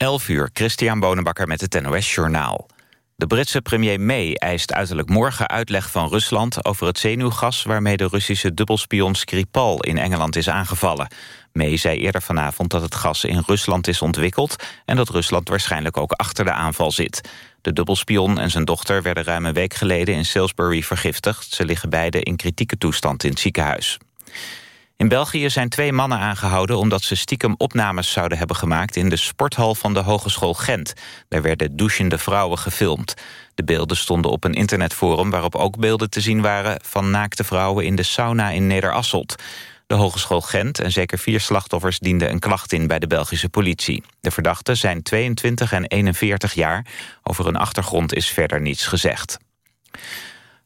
11 uur, Christian Bonenbakker met het NOS Journaal. De Britse premier May eist uiterlijk morgen uitleg van Rusland... over het zenuwgas waarmee de Russische dubbelspion Skripal in Engeland is aangevallen. May zei eerder vanavond dat het gas in Rusland is ontwikkeld... en dat Rusland waarschijnlijk ook achter de aanval zit. De dubbelspion en zijn dochter werden ruim een week geleden in Salisbury vergiftigd. Ze liggen beide in kritieke toestand in het ziekenhuis. In België zijn twee mannen aangehouden omdat ze stiekem opnames zouden hebben gemaakt in de sporthal van de Hogeschool Gent. Daar werden douchende vrouwen gefilmd. De beelden stonden op een internetforum waarop ook beelden te zien waren van naakte vrouwen in de sauna in Nederasselt. De Hogeschool Gent en zeker vier slachtoffers dienden een klacht in bij de Belgische politie. De verdachten zijn 22 en 41 jaar. Over hun achtergrond is verder niets gezegd.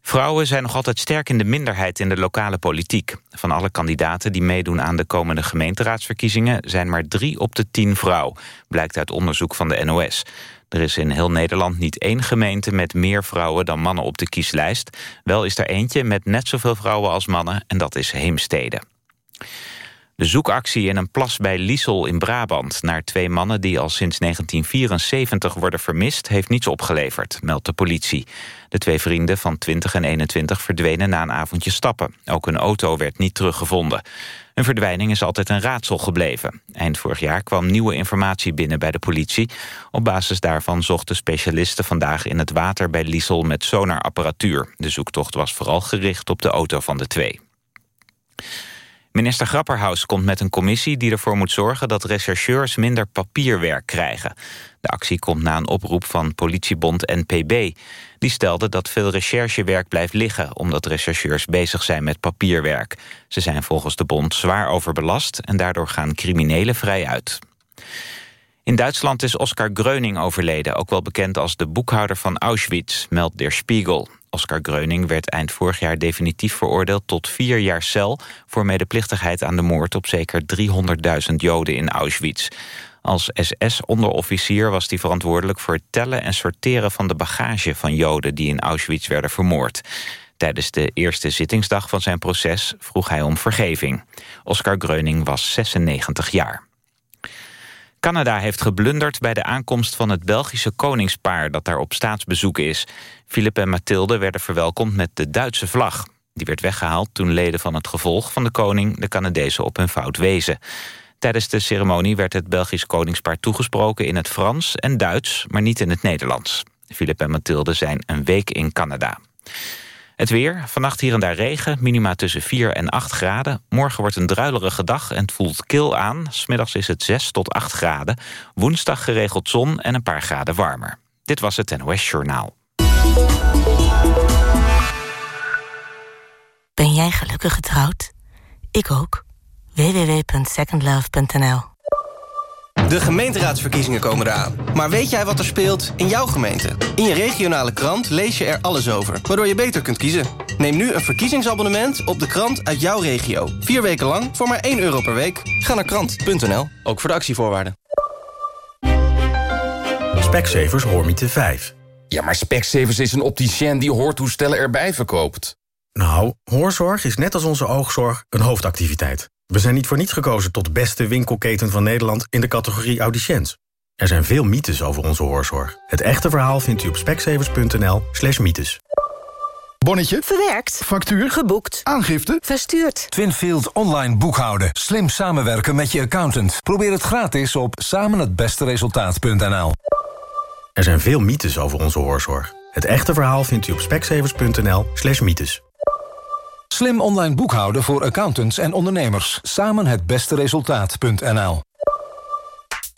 Vrouwen zijn nog altijd sterk in de minderheid in de lokale politiek. Van alle kandidaten die meedoen aan de komende gemeenteraadsverkiezingen... zijn maar drie op de tien vrouw, blijkt uit onderzoek van de NOS. Er is in heel Nederland niet één gemeente met meer vrouwen dan mannen op de kieslijst. Wel is er eentje met net zoveel vrouwen als mannen en dat is Heemstede. De zoekactie in een plas bij Liesel in Brabant... naar twee mannen die al sinds 1974 worden vermist... heeft niets opgeleverd, meldt de politie. De twee vrienden van 20 en 21 verdwenen na een avondje stappen. Ook hun auto werd niet teruggevonden. Een verdwijning is altijd een raadsel gebleven. Eind vorig jaar kwam nieuwe informatie binnen bij de politie. Op basis daarvan zochten specialisten vandaag in het water bij Liesel... met sonarapparatuur. De zoektocht was vooral gericht op de auto van de twee. Minister Grapperhaus komt met een commissie die ervoor moet zorgen dat rechercheurs minder papierwerk krijgen. De actie komt na een oproep van politiebond NPB. Die stelde dat veel recherchewerk blijft liggen omdat rechercheurs bezig zijn met papierwerk. Ze zijn volgens de bond zwaar overbelast en daardoor gaan criminelen vrij uit. In Duitsland is Oskar Gröning overleden, ook wel bekend als de boekhouder van Auschwitz, meldt Der Spiegel. Oscar Greuning werd eind vorig jaar definitief veroordeeld tot vier jaar cel... voor medeplichtigheid aan de moord op zeker 300.000 Joden in Auschwitz. Als SS-onderofficier was hij verantwoordelijk voor het tellen en sorteren van de bagage van Joden die in Auschwitz werden vermoord. Tijdens de eerste zittingsdag van zijn proces vroeg hij om vergeving. Oscar Greuning was 96 jaar. Canada heeft geblunderd bij de aankomst van het Belgische koningspaar... dat daar op staatsbezoek is. Philip en Mathilde werden verwelkomd met de Duitse vlag. Die werd weggehaald toen leden van het gevolg van de koning... de Canadezen op hun fout wezen. Tijdens de ceremonie werd het Belgisch koningspaar toegesproken... in het Frans en Duits, maar niet in het Nederlands. Philip en Mathilde zijn een week in Canada. Het weer, vannacht hier en daar regen, minima tussen 4 en 8 graden. Morgen wordt een druilerige dag en het voelt kil aan. Smiddags is het 6 tot 8 graden. Woensdag geregeld zon en een paar graden warmer. Dit was het NOS Journaal. Ben jij gelukkig getrouwd? Ik ook. www.secondlove.nl de gemeenteraadsverkiezingen komen eraan. Maar weet jij wat er speelt in jouw gemeente? In je regionale krant lees je er alles over, waardoor je beter kunt kiezen. Neem nu een verkiezingsabonnement op de krant uit jouw regio. Vier weken lang voor maar 1 euro per week. Ga naar krant.nl, ook voor de actievoorwaarden. Specsavers Hoormiete 5. Ja, maar Specsavers is een opticien die hoortoestellen erbij verkoopt. Nou, hoorzorg is net als onze oogzorg een hoofdactiviteit. We zijn niet voor niets gekozen tot beste winkelketen van Nederland in de categorie audiciënt. Er zijn veel mythes over onze hoorzorg. Het echte verhaal vindt u op speksevers.nl slash mythes. Bonnetje. Verwerkt. Factuur. Geboekt. Aangifte. Verstuurd. Twinfield online boekhouden. Slim samenwerken met je accountant. Probeer het gratis op samenhetbesteresultaat.nl Er zijn veel mythes over onze hoorzorg. Het echte verhaal vindt u op speksevers.nl slash mythes. Slim online boekhouden voor accountants en ondernemers. Samen het beste resultaat.nl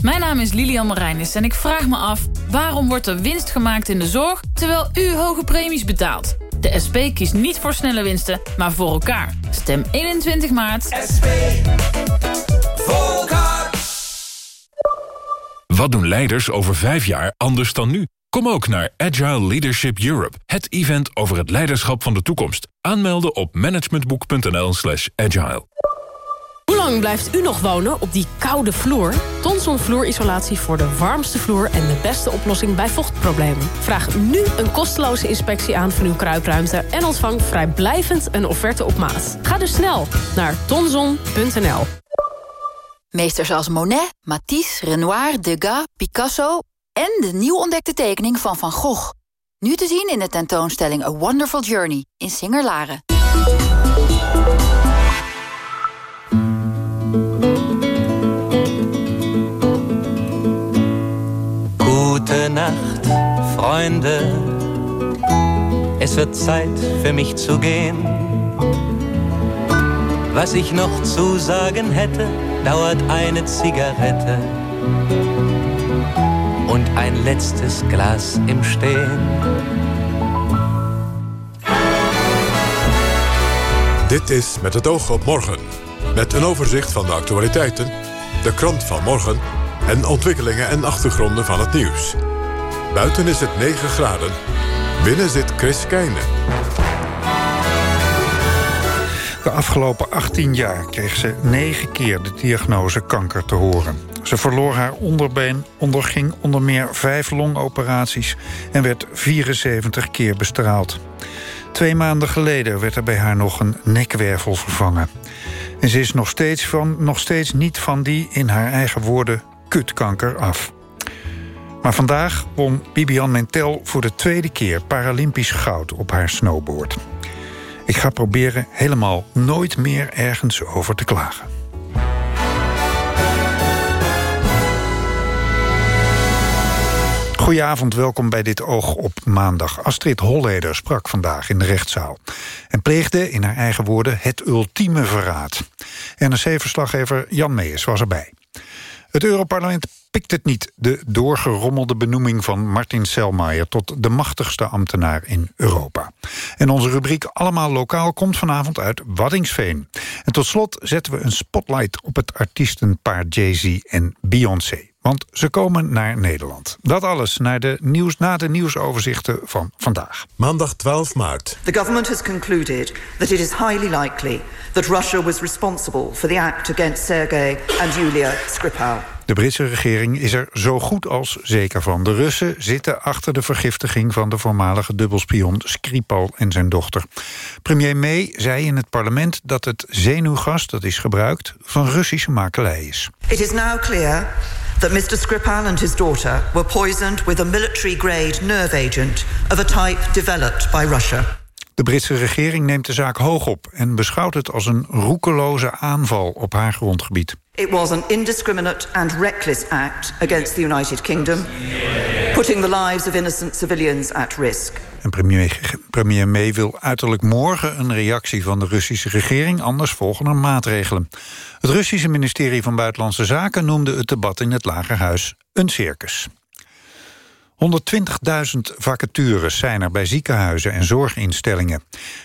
Mijn naam is Lilian Marijnis en ik vraag me af... waarom wordt er winst gemaakt in de zorg... terwijl u hoge premies betaalt? De SP kiest niet voor snelle winsten, maar voor elkaar. Stem 21 maart. SP. Voor elkaar. Wat doen leiders over vijf jaar anders dan nu? Kom ook naar Agile Leadership Europe, het event over het leiderschap van de toekomst. Aanmelden op managementboek.nl slash agile. Hoe lang blijft u nog wonen op die koude vloer? Tonson vloerisolatie voor de warmste vloer en de beste oplossing bij vochtproblemen. Vraag nu een kosteloze inspectie aan van uw kruipruimte... en ontvang vrijblijvend een offerte op maat. Ga dus snel naar tonson.nl. Meesters als Monet, Matisse, Renoir, Degas, Picasso... en de nieuw ontdekte tekening van Van Gogh. Nu te zien in de tentoonstelling A Wonderful Journey in Singer-Laren. Gute Nacht, Freunde. Es wird Zeit für mich zu gehen. Was ich noch zu sagen hätte, dauert eine Zigarette und ein letztes Glas im Stehen. Dit is Met het oog op morgen. Met een overzicht van de actualiteiten, de krant van morgen... en ontwikkelingen en achtergronden van het nieuws. Buiten is het 9 graden. Binnen zit Chris Keijne. De afgelopen 18 jaar kreeg ze 9 keer de diagnose kanker te horen. Ze verloor haar onderbeen, onderging onder meer vijf longoperaties... en werd 74 keer bestraald. Twee maanden geleden werd er bij haar nog een nekwervel vervangen. En ze is nog steeds, van, nog steeds niet van die, in haar eigen woorden, kutkanker af. Maar vandaag won Bibian Mentel voor de tweede keer Paralympisch goud op haar snowboard. Ik ga proberen helemaal nooit meer ergens over te klagen. Goedenavond, welkom bij dit Oog op maandag. Astrid Holleder sprak vandaag in de rechtszaal... en pleegde in haar eigen woorden het ultieme verraad. NRC-verslaggever Jan Meijers was erbij. Het Europarlement pikt het niet, de doorgerommelde benoeming van Martin Selmayr... tot de machtigste ambtenaar in Europa. En onze rubriek Allemaal Lokaal komt vanavond uit Waddingsveen. En tot slot zetten we een spotlight op het artiestenpaar Jay-Z en Beyoncé. Want ze komen naar Nederland. Dat alles naar de nieuws, na de nieuwsoverzichten van vandaag. Maandag 12 maart. The government has concluded that it is highly likely that Russia was responsible for the act against Sergei and Yulia Skripal. De Britse regering is er zo goed als zeker van. De Russen zitten achter de vergiftiging van de voormalige dubbelspion Skripal en zijn dochter. Premier May zei in het parlement dat het zenuwgas dat is gebruikt van Russische makelij is. It is now clear that Mr. Skripal and his daughter were poisoned with a military-grade nerve agent of a type developed by Russia. De Britse regering neemt de zaak hoog op en beschouwt het als een roekeloze aanval op haar grondgebied. It was an indiscriminate and reckless act against the United Kingdom, putting the lives of innocent civilians at risk. En premier, premier May wil uiterlijk morgen een reactie van de Russische regering, anders volgen er maatregelen. Het Russische ministerie van Buitenlandse Zaken noemde het debat in het Lagerhuis een circus. 120.000 vacatures zijn er bij ziekenhuizen en zorginstellingen.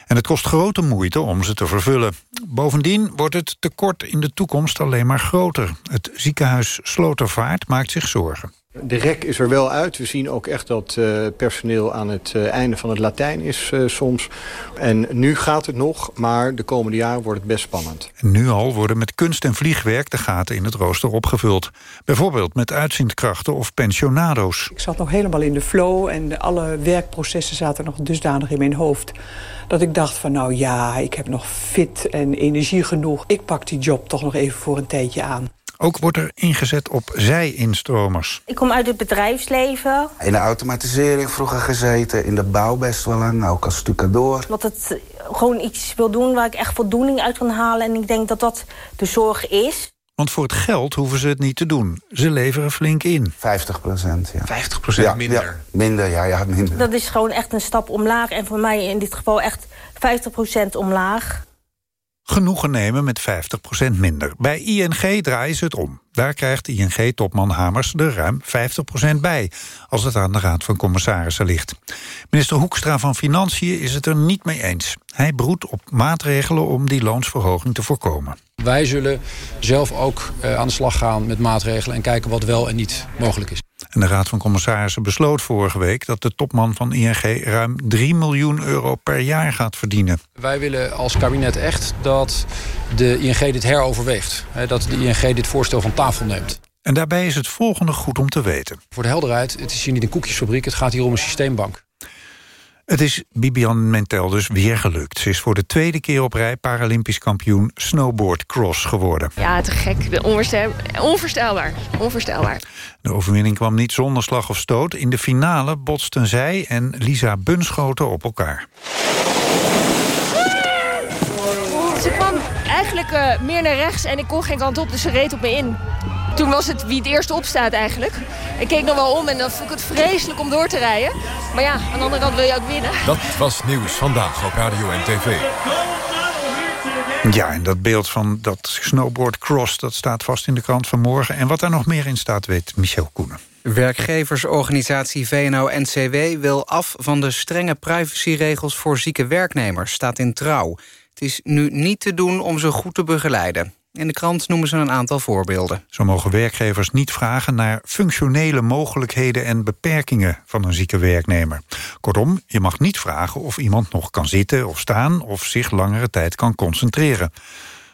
En het kost grote moeite om ze te vervullen. Bovendien wordt het tekort in de toekomst alleen maar groter. Het ziekenhuis Slotervaart maakt zich zorgen. De rek is er wel uit. We zien ook echt dat uh, personeel aan het uh, einde van het Latijn is uh, soms. En nu gaat het nog, maar de komende jaren wordt het best spannend. En nu al worden met kunst en vliegwerk de gaten in het rooster opgevuld. Bijvoorbeeld met uitzendkrachten of pensionado's. Ik zat nog helemaal in de flow en alle werkprocessen zaten nog dusdanig in mijn hoofd... dat ik dacht van nou ja, ik heb nog fit en energie genoeg. Ik pak die job toch nog even voor een tijdje aan. Ook wordt er ingezet op zij-instromers. Ik kom uit het bedrijfsleven. In de automatisering vroeger gezeten, in de bouw best wel lang, ook als stucadoor. Dat het gewoon iets wil doen waar ik echt voldoening uit kan halen. En ik denk dat dat de zorg is. Want voor het geld hoeven ze het niet te doen. Ze leveren flink in. 50 procent, ja. 50 procent ja, minder? Ja, minder, ja, ja, minder. Dat is gewoon echt een stap omlaag. En voor mij in dit geval echt 50 procent omlaag genoegen nemen met 50% minder. Bij ING draaien ze het om. Daar krijgt ING-topman Hamers er ruim 50% bij... als het aan de Raad van Commissarissen ligt. Minister Hoekstra van Financiën is het er niet mee eens. Hij broedt op maatregelen om die loonsverhoging te voorkomen. Wij zullen zelf ook aan de slag gaan met maatregelen... en kijken wat wel en niet mogelijk is. En de Raad van Commissarissen besloot vorige week... dat de topman van ING ruim 3 miljoen euro per jaar gaat verdienen. Wij willen als kabinet echt dat de ING dit heroverweegt. Dat de ING dit voorstel van tafel neemt. En daarbij is het volgende goed om te weten. Voor de helderheid, het is hier niet een koekjesfabriek... het gaat hier om een systeembank. Het is Bibian Mentel dus weer gelukt. Ze is voor de tweede keer op rij Paralympisch kampioen snowboard cross geworden. Ja, te gek. Onvoorstelbaar. Onvoorstelbaar. Onvoorstelbaar. De overwinning kwam niet zonder slag of stoot. In de finale botsten zij en Lisa Bunschoten op elkaar. Ze kwam eigenlijk uh, meer naar rechts en ik kon geen kant op, dus ze reed op me in. Toen was het wie het eerst opstaat eigenlijk. Ik keek nog wel om en dan vond ik het vreselijk om door te rijden. Maar ja, aan de andere kant wil je ook winnen. Dat was Nieuws Vandaag op Radio en TV. Ja, en dat beeld van dat snowboard cross... dat staat vast in de krant van morgen. En wat daar nog meer in staat, weet Michel Koenen. Werkgeversorganisatie VNO-NCW wil af van de strenge privacyregels voor zieke werknemers, staat in trouw. Het is nu niet te doen om ze goed te begeleiden. In de krant noemen ze een aantal voorbeelden. Zo mogen werkgevers niet vragen naar functionele mogelijkheden en beperkingen van een zieke werknemer. Kortom, je mag niet vragen of iemand nog kan zitten of staan of zich langere tijd kan concentreren.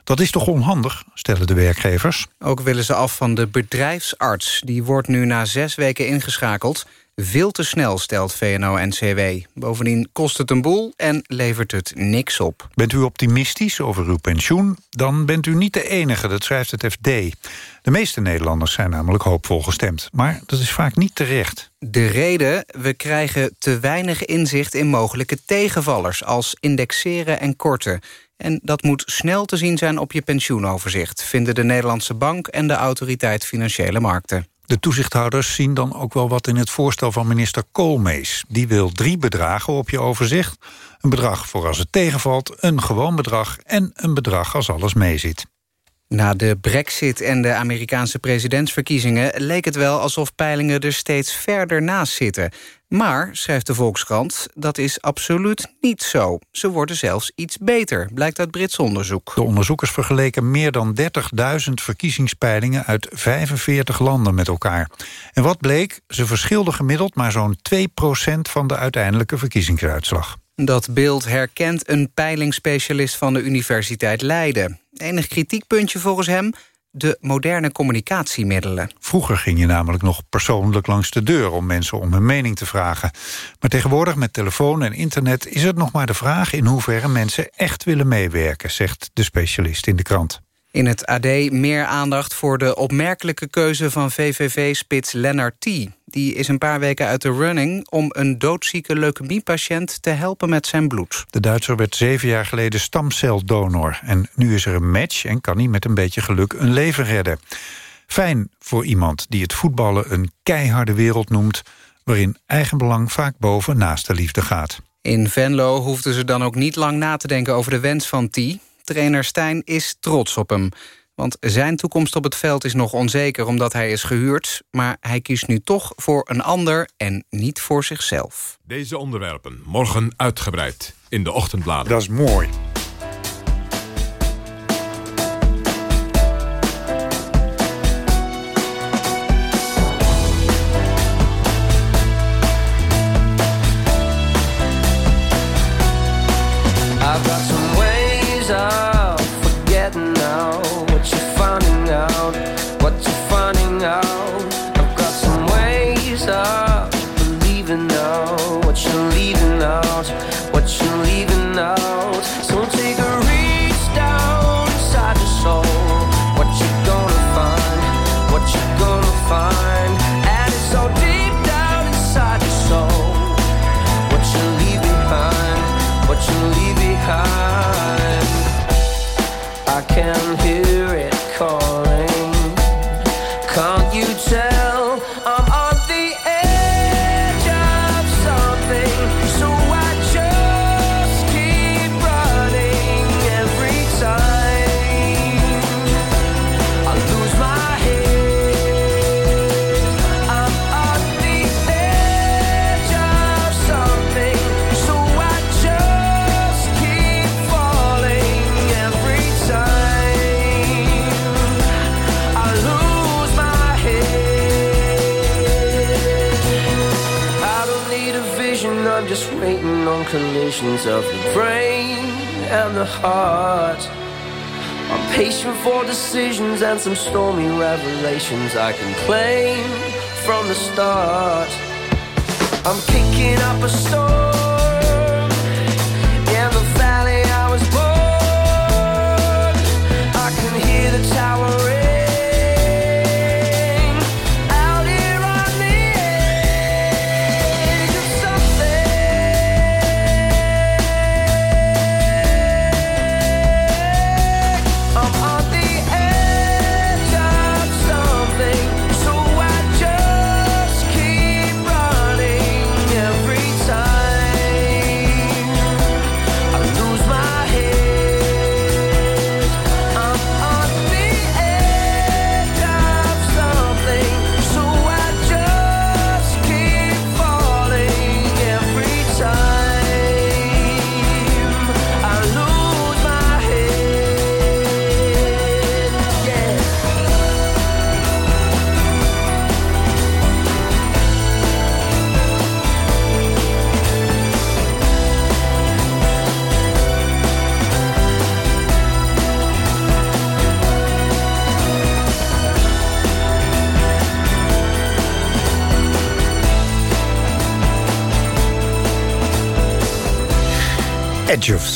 Dat is toch onhandig, stellen de werkgevers? Ook willen ze af van de bedrijfsarts. Die wordt nu na zes weken ingeschakeld. Veel te snel, stelt VNO-NCW. Bovendien kost het een boel en levert het niks op. Bent u optimistisch over uw pensioen? Dan bent u niet de enige, dat schrijft het FD. De meeste Nederlanders zijn namelijk hoopvol gestemd. Maar dat is vaak niet terecht. De reden? We krijgen te weinig inzicht in mogelijke tegenvallers... als indexeren en korten. En dat moet snel te zien zijn op je pensioenoverzicht... vinden de Nederlandse Bank en de Autoriteit Financiële Markten. De toezichthouders zien dan ook wel wat in het voorstel van minister Koolmees. Die wil drie bedragen op je overzicht. Een bedrag voor als het tegenvalt, een gewoon bedrag... en een bedrag als alles meezit. Na de brexit en de Amerikaanse presidentsverkiezingen... leek het wel alsof peilingen er steeds verder naast zitten. Maar, schrijft de Volkskrant, dat is absoluut niet zo. Ze worden zelfs iets beter, blijkt uit Brits onderzoek. De onderzoekers vergeleken meer dan 30.000 verkiezingspeilingen... uit 45 landen met elkaar. En wat bleek? Ze verschilden gemiddeld maar zo'n 2% van de uiteindelijke verkiezingsuitslag. Dat beeld herkent een peilingsspecialist van de Universiteit Leiden. Enig kritiekpuntje volgens hem de moderne communicatiemiddelen. Vroeger ging je namelijk nog persoonlijk langs de deur... om mensen om hun mening te vragen. Maar tegenwoordig met telefoon en internet is het nog maar de vraag... in hoeverre mensen echt willen meewerken, zegt de specialist in de krant. In het AD meer aandacht voor de opmerkelijke keuze van VVV-spits Lennart T. Die is een paar weken uit de running om een doodzieke leukemiepatiënt te helpen met zijn bloed. De Duitser werd zeven jaar geleden stamceldonor. En nu is er een match en kan hij met een beetje geluk een leven redden. Fijn voor iemand die het voetballen een keiharde wereld noemt... waarin eigenbelang vaak boven naast de liefde gaat. In Venlo hoefden ze dan ook niet lang na te denken over de wens van T. Trainer Stijn is trots op hem. Want zijn toekomst op het veld is nog onzeker omdat hij is gehuurd. Maar hij kiest nu toch voor een ander en niet voor zichzelf. Deze onderwerpen morgen uitgebreid in de ochtendbladen. Dat is mooi.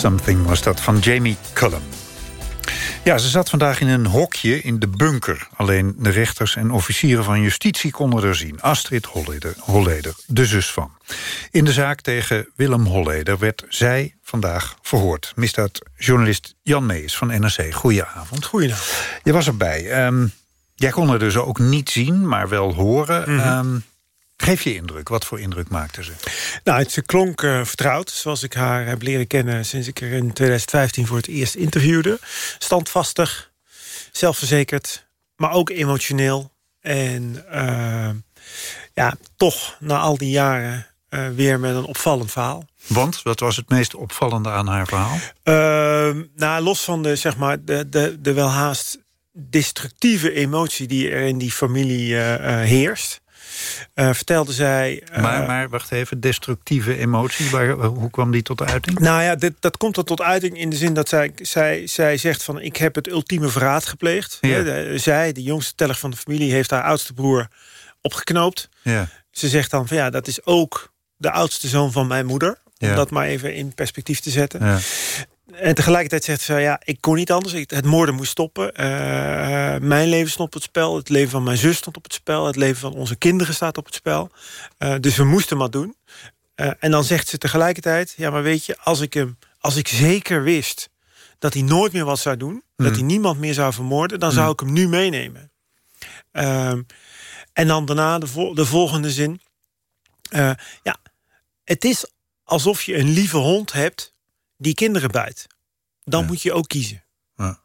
Something was dat van Jamie Cullum. Ja, ze zat vandaag in een hokje in de bunker. Alleen de rechters en officieren van justitie konden er zien. Astrid Holleder, Holleder, de zus van. In de zaak tegen Willem Holleder werd zij vandaag verhoord. Misdaadjournalist Jan Mees van NRC. Goedenavond. Goedenavond. Je was erbij. Ehm, jij kon er dus ook niet zien, maar wel horen. Mhm. Ehm, geef je indruk. Wat voor indruk maakte ze? Nou, het ze klonk eh, vertrouwd, zoals ik haar heb leren kennen... sinds ik er in 2015 voor het eerst interviewde. Standvastig, zelfverzekerd, maar ook emotioneel. En eh, ja, toch na al die jaren eh, weer met een opvallend verhaal. Want, wat was het meest opvallende aan haar verhaal? Ehm, nou, los van de, zeg maar, de, de, de welhaast destructieve emotie... die er in die familie heerst... eh, vertelde zij... eh, Maar, maar wacht even, destructieve emotie, waar, hoe kwam die tot uiting? Nou ja, dit, dat komt er tot uiting in de zin dat zij, zij, zij zegt van... ik heb het ultieme verraad gepleegd. Ja. Zij, de jongste teller van de familie... heeft haar oudste broer opgeknoopt. Ja. Ze zegt dan van ja, dat is ook de oudste zoon van mijn moeder. Om Ja. dat maar even in perspectief te zetten. Ja. En tegelijkertijd zegt ze, ja, ik kon niet anders. Het moorden moest stoppen. Eh, mijn leven stond op het spel. Het leven van mijn zus stond op het spel. Het leven van onze kinderen staat op het spel. Eh, dus we moesten maar doen. Eh, en dan zegt ze tegelijkertijd... ja, maar weet je, als ik, hem, als ik zeker wist... dat hij nooit meer wat zou doen... dat hij niemand meer zou vermoorden... dan zou ik hem nu meenemen. Ehm, en dan daarna de, vol- de volgende zin. Ja, het is alsof je een lieve hond hebt die kinderen bijt. Dan moet je ook kiezen. Ja.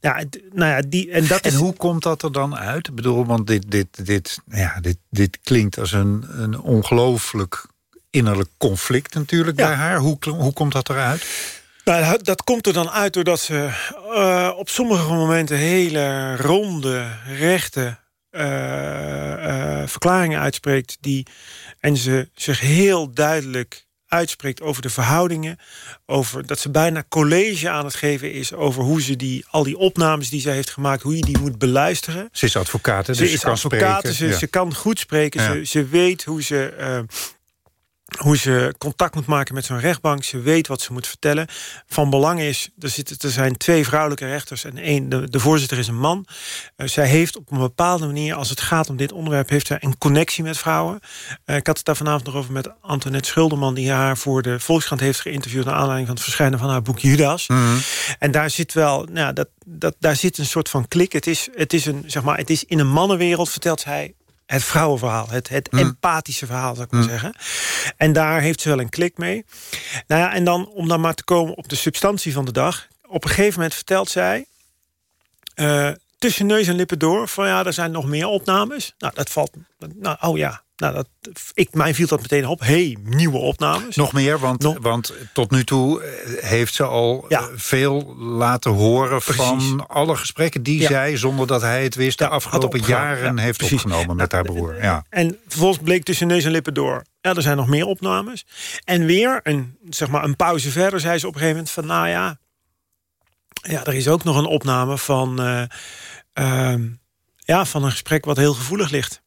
Ja, d- nou ja, die, en dat En is... hoe komt dat er dan uit? Ik bedoel, want dit, dit, dit, ja, dit, dit klinkt als een, een ongelooflijk innerlijk conflict natuurlijk bij haar. Hoe, hoe komt dat eruit? Nou, dat- dat komt er dan uit doordat ze eh, op sommige momenten hele ronde, rechte eh, eh, verklaringen uitspreekt. Die, en ze zich heel duidelijk uitspreekt over de verhoudingen. Over dat ze bijna college aan het geven is over hoe ze die, al die opnames die zij heeft gemaakt, hoe je die moet beluisteren. Ze is advocaat, hè, dus is ze kan advocaat, ze, Ja. ze kan goed spreken. Ja. Ze, ze weet hoe ze, eh, hoe ze contact moet maken met zo'n rechtbank. Ze weet wat ze moet vertellen. Van belang is, er, zitten, er zijn twee vrouwelijke rechters... en één, de, de voorzitter is een man. Eh, zij heeft op een bepaalde manier, als het gaat om dit onderwerp... heeft zij een connectie met vrouwen. Eh, ik had het daar vanavond nog over met Antoinette Schulderman... die haar voor de Volkskrant heeft geïnterviewd... naar aanleiding van het verschijnen van haar boek Judas. Mhm. En daar zit wel, nou, dat, dat, daar zit een soort van klik. Het is, het is, een, zeg maar, het is in een mannenwereld, vertelt zij, het vrouwenverhaal. Het, het empathische verhaal, zou ik maar zeggen. En daar heeft ze wel een klik mee. Nou ja, en dan om dan maar te komen op de substantie van de dag. Op een gegeven moment vertelt zij... eh, tussen neus en lippen door... van ja, er zijn nog meer opnames. Nou, dat valt... Nou, oh ja, nou, dat, ik, mij viel dat meteen op. hey, nieuwe opnames. Nog meer, want, want tot nu toe eh, heeft ze al eh, veel laten horen... van alle gesprekken die Ja. zij, zonder dat hij het wist... de afgelopen jaren Ja, heeft precies. opgenomen met haar broer. Ja. En vervolgens bleek tussen neus en lippen door... ja, er zijn nog meer opnames. En weer een, zeg maar, een pauze verder zei ze op een gegeven moment van... nou ja, ja er is ook nog een opname van... eh, ehm, ja, van een gesprek wat heel gevoelig ligt.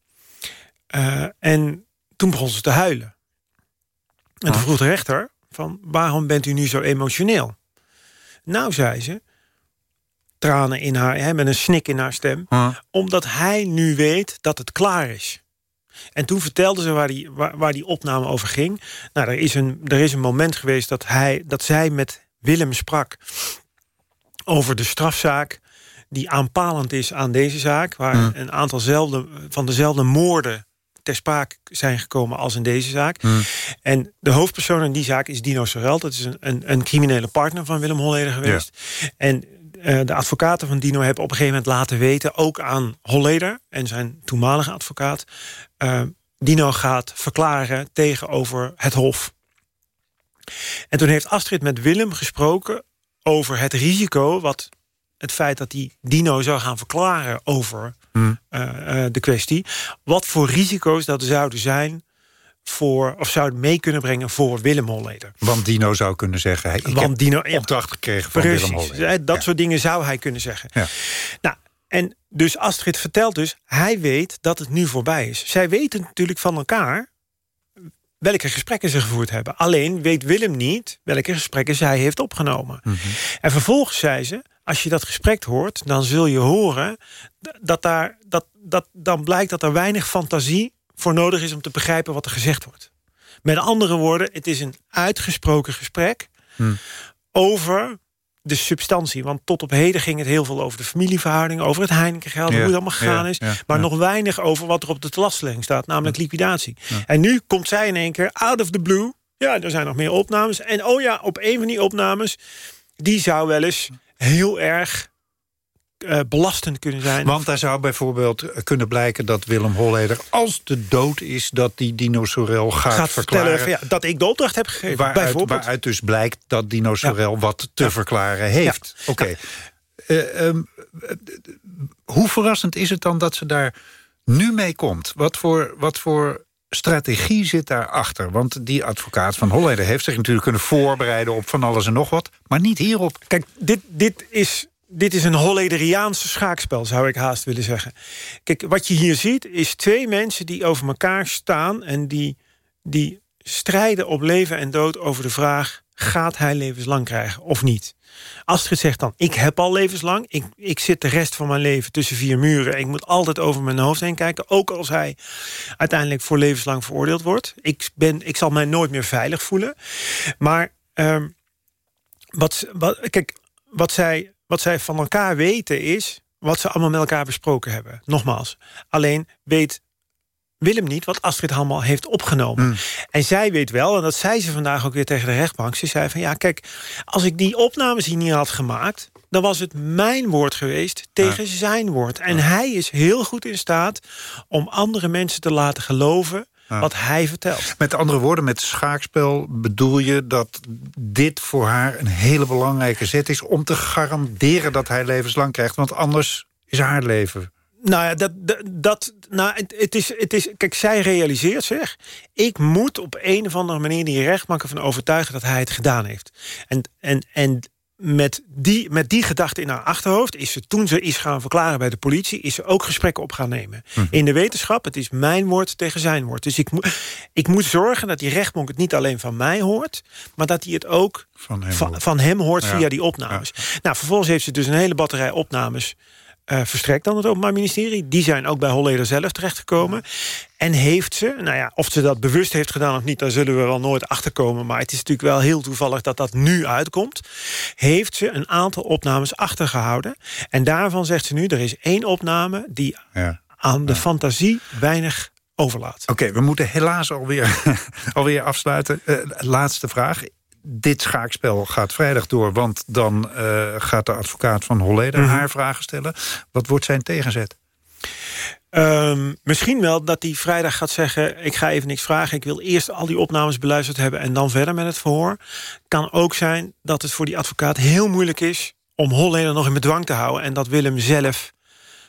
Eh, en toen begon ze te huilen. En toen vroeg de rechter... van waarom bent u nu zo emotioneel? Nou, zei ze, tranen in haar, hè, met een snik in haar stem. Omdat hij nu weet dat het klaar is. En toen vertelde ze waar die, waar, waar die opname over ging. Nou, er is een, er is een moment geweest dat, hij, dat zij met Willem sprak over de strafzaak die aanpalend is aan deze zaak... waar Mm. een aantal van dezelfde moorden ter sprake zijn gekomen als in deze zaak. Mm. En de hoofdpersoon in die zaak is Dino Sorel. Dat is een, een, een criminele partner van Willem Holleder geweest. En eh, de advocaten van Dino hebben op een gegeven moment laten weten... ook aan Holleder en zijn toenmalige advocaat... eh, Dino gaat verklaren tegenover het Hof. En toen heeft Astrid met Willem gesproken over het risico... wat het feit dat die Dino zou gaan verklaren over eh, eh, de kwestie. Wat voor risico's dat zouden zijn voor, of zouden mee kunnen brengen voor Willem Holleder. Want Dino zou kunnen zeggen... Ik Want heb Dino, ja, opdracht gekregen van Precies, Willem Holleder. hè, dat soort dingen zou hij kunnen zeggen. Ja. Nou, en dus Astrid vertelt dus, hij weet dat het nu voorbij is. Zij weten natuurlijk van elkaar welke gesprekken ze gevoerd hebben. Alleen weet Willem niet welke gesprekken zij heeft opgenomen. Mhm. En vervolgens zei ze, als je dat gesprek hoort... dan zul je horen dat daar, dat, dat, dan blijkt dat er weinig fantasie voor nodig is... om te begrijpen wat er gezegd wordt. Met andere woorden, het is een uitgesproken gesprek... Hm. over de substantie. Want tot op heden ging het heel veel over de familieverhouding... over het Heinekengeld, Ja, hoe het allemaal gegaan ja, is. ja, maar nog weinig over wat er op de telaststelling staat... namelijk liquidatie. En nu komt zij in één keer out of the blue... ja, er zijn nog meer opnames. En oh ja, op een van die opnames... die zou wel eens heel erg eh, belastend kunnen zijn. Want daar zou bijvoorbeeld kunnen blijken dat Willem Holleder... als de dood is, dat die Dino Sorel gaat, gaat verklaren... vertellen ja, dat ik de opdracht heb gegeven. waaruit, bijvoorbeeld. waaruit dus blijkt dat Dino Sorel wat te verklaren heeft. Oké. Eh, ehm, eh, hoe verrassend is het dan dat ze daar nu mee komt? Wat voor, wat voor strategie zit daarachter? Want die advocaat van Holleder heeft zich natuurlijk kunnen voorbereiden... op van alles en nog wat, maar niet hierop. Kijk, dit, dit, is, dit is een Hollederiaanse schaakspel, zou ik haast willen zeggen. Kijk, wat je hier ziet, is twee mensen die over elkaar staan... en die, die strijden op leven en dood over de vraag... gaat hij levenslang krijgen of niet? Astrid zegt dan, ik heb al levenslang. Ik, ik zit de rest van mijn leven tussen vier muren. Ik moet altijd over mijn hoofd heen kijken. Ook als hij uiteindelijk voor levenslang veroordeeld wordt. Ik, ben, ik zal mij nooit meer veilig voelen. Maar ehm, wat, wat, kijk, wat, zij, wat zij van elkaar weten is... wat ze allemaal met elkaar besproken hebben. Nogmaals, alleen weet Willem niet wat Astrid allemaal heeft opgenomen. En zij weet wel, en dat zei ze vandaag ook weer tegen de rechtbank... ze zei van ja, kijk, als ik die opnames hier niet had gemaakt... dan was het mijn woord geweest tegen zijn woord. En hij is heel goed in staat om andere mensen te laten geloven... Ja. wat hij vertelt. Met andere woorden, met schaakspel bedoel je dat dit voor haar een hele belangrijke zet is... om te garanderen dat hij levenslang krijgt. Want anders is haar leven Nou ja, dat, dat, nou, het, is, het is, kijk, zij realiseert zich, ik moet op een of andere manier die rechtbank ervan overtuigen dat hij het gedaan heeft. En, en, en met die, met die gedachte in haar achterhoofd is ze toen ze is gaan verklaren bij de politie, is ze ook gesprekken op gaan nemen. In de wetenschap, het is mijn woord tegen zijn woord. Dus ik, moet ik moet zorgen dat die rechtbank het niet alleen van mij hoort, maar dat hij het ook van hem van, hoort, van hem hoort Ja. via die opnames. Nou, vervolgens heeft ze dus een hele batterij opnames eh, verstrekt aan het Openbaar Ministerie. Die zijn ook bij Holleder zelf terechtgekomen. En heeft ze, nou ja, of ze dat bewust heeft gedaan of niet... daar zullen we wel nooit achterkomen. Maar het is natuurlijk wel heel toevallig dat dat nu uitkomt. Heeft ze een aantal opnames achtergehouden. En daarvan zegt ze nu, er is één opname... die Ja. aan de fantasie weinig overlaat. Oké, we moeten helaas alweer, alweer afsluiten. Eh, laatste vraag. Dit schaakspel gaat vrijdag door, want dan eh, gaat de advocaat van Holleder Mhm. haar vragen stellen. Wat wordt zijn tegenzet? Ehm, misschien wel dat hij vrijdag gaat zeggen... ik ga even niks vragen, ik wil eerst al die opnames beluisterd hebben... en dan verder met het verhoor. Kan ook zijn dat het voor die advocaat heel moeilijk is... om Holleder nog in bedwang te houden... en dat Willem zelf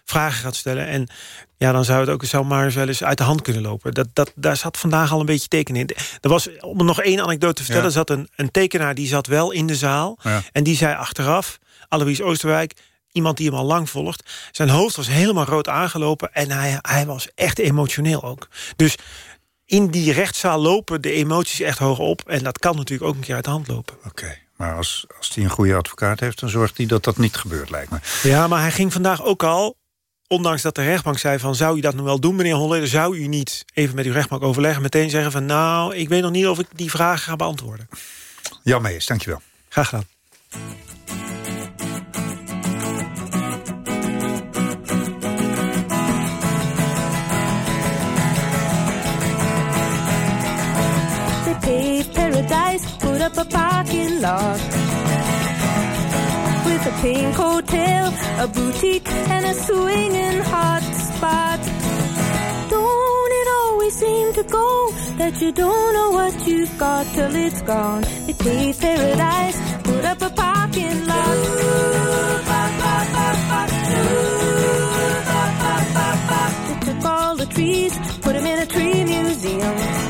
vragen gaat stellen. En ja, dan zou het ook zou maar eens wel eens uit de hand kunnen lopen. Dat, dat, daar zat vandaag al een beetje teken in. Er was, om er nog één anekdote te vertellen... Ja. zat een, een tekenaar die zat wel in de zaal... Ja. en die zei achteraf, Alois Oosterwijk iemand die hem al lang volgt. Zijn hoofd was helemaal rood aangelopen en hij, hij was echt emotioneel ook. Dus in die rechtszaal lopen de emoties echt hoog op. En dat kan natuurlijk ook een keer uit de hand lopen. Oké, maar als, als hij een goede advocaat heeft... dan zorgt hij dat dat niet gebeurt, lijkt me. Ja, maar hij ging vandaag ook al... ondanks dat de rechtbank zei van... zou u dat nog wel doen, meneer Holleder? Zou u niet even met uw rechtbank overleggen... meteen zeggen van nou, ik weet nog niet of ik die vragen ga beantwoorden. Jan Meijers, dankjewel. Graag gedaan. paradise, put up a parking lot. A pink hotel, a boutique, and a swinging hot spot. Don't it always seem to go that you don't know what you've got till it's gone? They paved paradise, put up a parking lot. They took all the trees, put them in a tree museum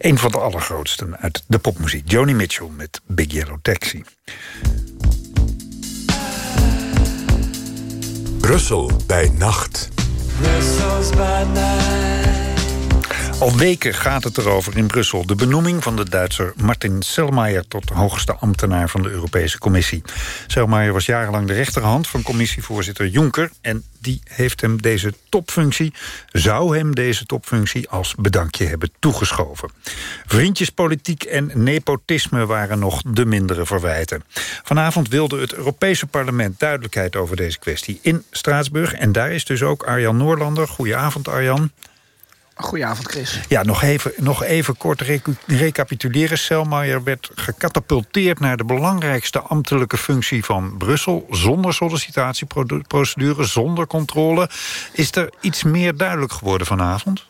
Een van de allergrootsten uit de popmuziek. Joni Mitchell met Big Yellow Taxi. Brussel bij nacht. Brussels by night. Al weken gaat het erover in Brussel. De benoeming van de Duitser Martin Selmayr... tot hoogste ambtenaar van de Europese Commissie. Selmayr was jarenlang de rechterhand van commissievoorzitter Juncker... en die heeft hem deze topfunctie, zou hem deze topfunctie... als bedankje hebben toegeschoven. Vriendjespolitiek en nepotisme waren nog de mindere verwijten. Vanavond wilde het Europese parlement duidelijkheid over deze kwestie... in Straatsburg, en daar is dus ook Arjan Noorlander. Goedenavond, Arjan. Goedenavond, Chris. Ja, nog even, nog even kort recapituleren. Selmayr werd gecatapulteerd naar de belangrijkste ambtelijke functie van Brussel. Zonder sollicitatieprocedure, zonder controle. Is er iets meer duidelijk geworden vanavond?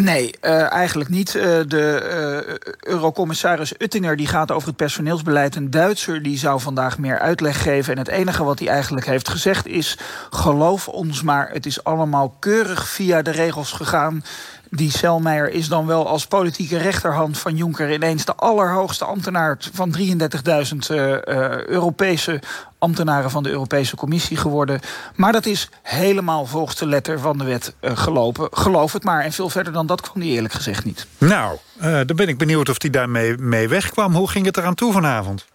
Nee, uh, eigenlijk niet. Uh, de uh, eurocommissaris Uttinger die gaat over het personeelsbeleid. Een Duitser die zou vandaag meer uitleg geven. En het enige wat hij eigenlijk heeft gezegd is... geloof ons maar, het is allemaal keurig via de regels gegaan. Die Selmayr is dan wel als politieke rechterhand van Juncker... ineens de allerhoogste ambtenaar van 33.000 Europese ambtenaren van de Europese Commissie geworden. Maar dat is helemaal volgens de letter van de wet uh, gelopen. Geloof het maar. En veel verder dan dat kwam hij eerlijk gezegd niet. Nou, uh, dan ben ik benieuwd of hij daarmee mee wegkwam. Hoe ging het eraan toe vanavond?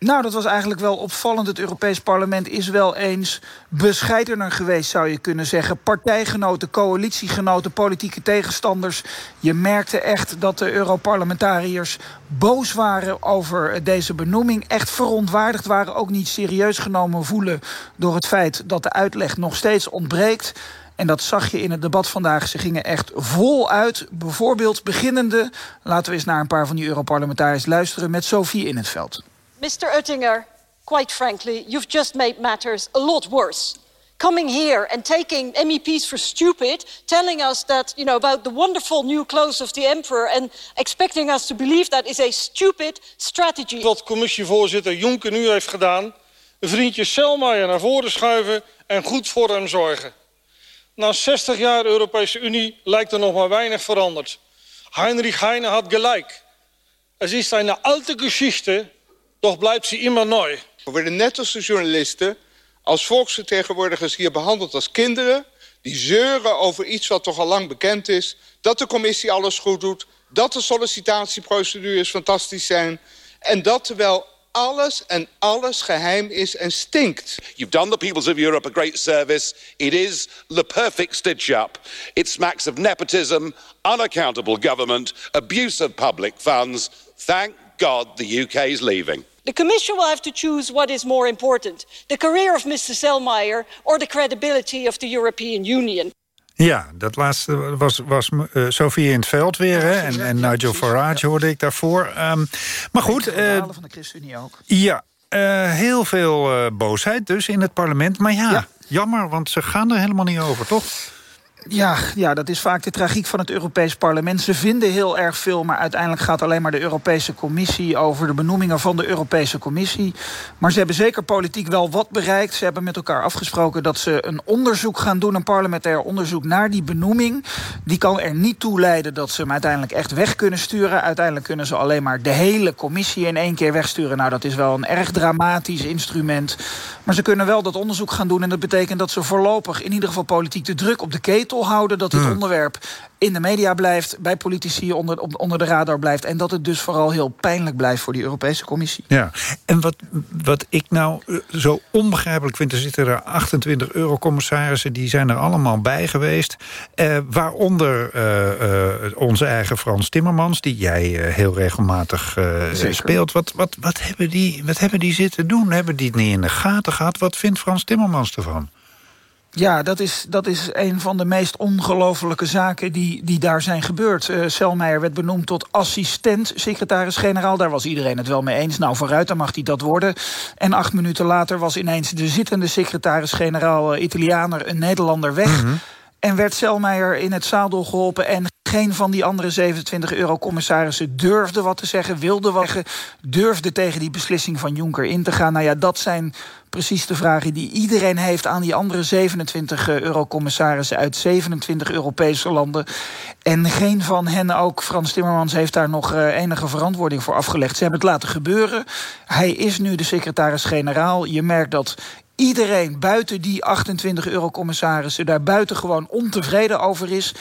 Nou, dat was eigenlijk wel opvallend. Het Europees Parlement is wel eens bescheidener geweest, zou je kunnen zeggen. Partijgenoten, coalitiegenoten, politieke tegenstanders. Je merkte echt dat de Europarlementariërs boos waren over deze benoeming. Echt verontwaardigd waren, ook niet serieus genomen voelen... door het feit dat de uitleg nog steeds ontbreekt. En dat zag je in het debat vandaag. Ze gingen echt voluit. Bijvoorbeeld beginnende, laten we eens naar een paar van die Europarlementariërs luisteren... met Sophie in het veld. Mr. Oettinger, quite frankly, you've just made matters a lot worse. Coming here and taking MEPs for stupid, telling us that, you know, about the wonderful new clothes of the emperor and expecting us to believe that is a stupid strategy. Wat commissievoorzitter Juncker nu heeft gedaan, vriendje Selmayr naar voren schuiven en goed voor hem zorgen. Na 60 jaar Europese Unie lijkt er nog maar weinig veranderd. Heinrich Heine had gelijk. Het is een alte Geschichte, doch blijft ze immer neu. We worden net als de journalisten, als volksvertegenwoordigers hier behandeld als kinderen... die zeuren over iets wat toch al lang bekend is. Dat de commissie alles goed doet, dat de sollicitatieprocedures fantastisch zijn... en dat terwijl alles en alles geheim is en stinkt. You've done the peoples of Europe a great service. It is the perfect stitch-up. It smacks of nepotism, unaccountable government, abuse of public funds. Thank God the UK is leaving. The Commission will have to choose what is more important the career of Mr. Selmayr or the credibility of the European Union. Ja, dat laatste was, was uh, Sophie in het veld weer. Hè? En, en Nigel Farage hoorde ik daarvoor. Um, maar goed. Uh, van de ChristenUnie ook. Ja, uh, heel veel boosheid dus in het parlement. Maar ja, ja, jammer, want ze gaan er helemaal niet over, toch? Ja, ja, dat is vaak de tragiek van het Europees Parlement. Ze vinden heel erg veel, maar uiteindelijk gaat alleen maar de Europese Commissie over de benoemingen van de Europese Commissie. Maar ze hebben zeker politiek wel wat bereikt. Ze hebben met elkaar afgesproken dat ze een onderzoek gaan doen, een parlementair onderzoek naar die benoeming. Die kan er niet toe leiden dat ze hem uiteindelijk echt weg kunnen sturen. Uiteindelijk kunnen ze alleen maar de hele commissie in één keer wegsturen. Nou, dat is wel een erg dramatisch instrument. Maar ze kunnen wel dat onderzoek gaan doen en dat betekent dat ze voorlopig in ieder geval politiek de druk op de houden dat dit hmm. onderwerp in de media blijft, bij politici onder, onder de radar blijft. En dat het dus vooral heel pijnlijk blijft voor die Europese Commissie. Ja, en wat, wat ik nou eh, zo onbegrijpelijk vind, er zitten er 28 eurocommissarissen, die zijn er allemaal bij geweest. Eh, waaronder eh, eh, onze eigen Frans Timmermans, die jij eh, heel regelmatig eh, speelt. Wat, wat, wat, hebben die, wat hebben die zitten doen? Hebben die het niet in de gaten gehad? Wat vindt Frans Timmermans ervan? Ja, dat is, dat is een van de meest ongelofelijke zaken die, die daar zijn gebeurd. Uh, Selmeijer werd benoemd tot assistent secretaris-generaal. Daar was iedereen het wel mee eens. Nou, vooruit, dan mag hij dat worden. En acht minuten later was ineens de zittende secretaris-generaal... Uh, Italianer, een Nederlander, weg. Mm -hmm. En werd Selmeijer in het zadel geholpen en geen van die andere 27 euro-commissarissen durfde wat te zeggen, wilde wat zeggen, durfde tegen die beslissing van Juncker in te gaan. Nou ja, dat zijn precies de vragen die iedereen heeft aan die andere 27 euro-commissarissen uit 27 Europese landen. En geen van hen, ook Frans Timmermans, heeft daar nog enige verantwoording voor afgelegd. Ze hebben het laten gebeuren. Hij is nu de secretaris-generaal. Je merkt dat iedereen buiten die 28 euro-commissarissen daar buiten gewoon ontevreden over is.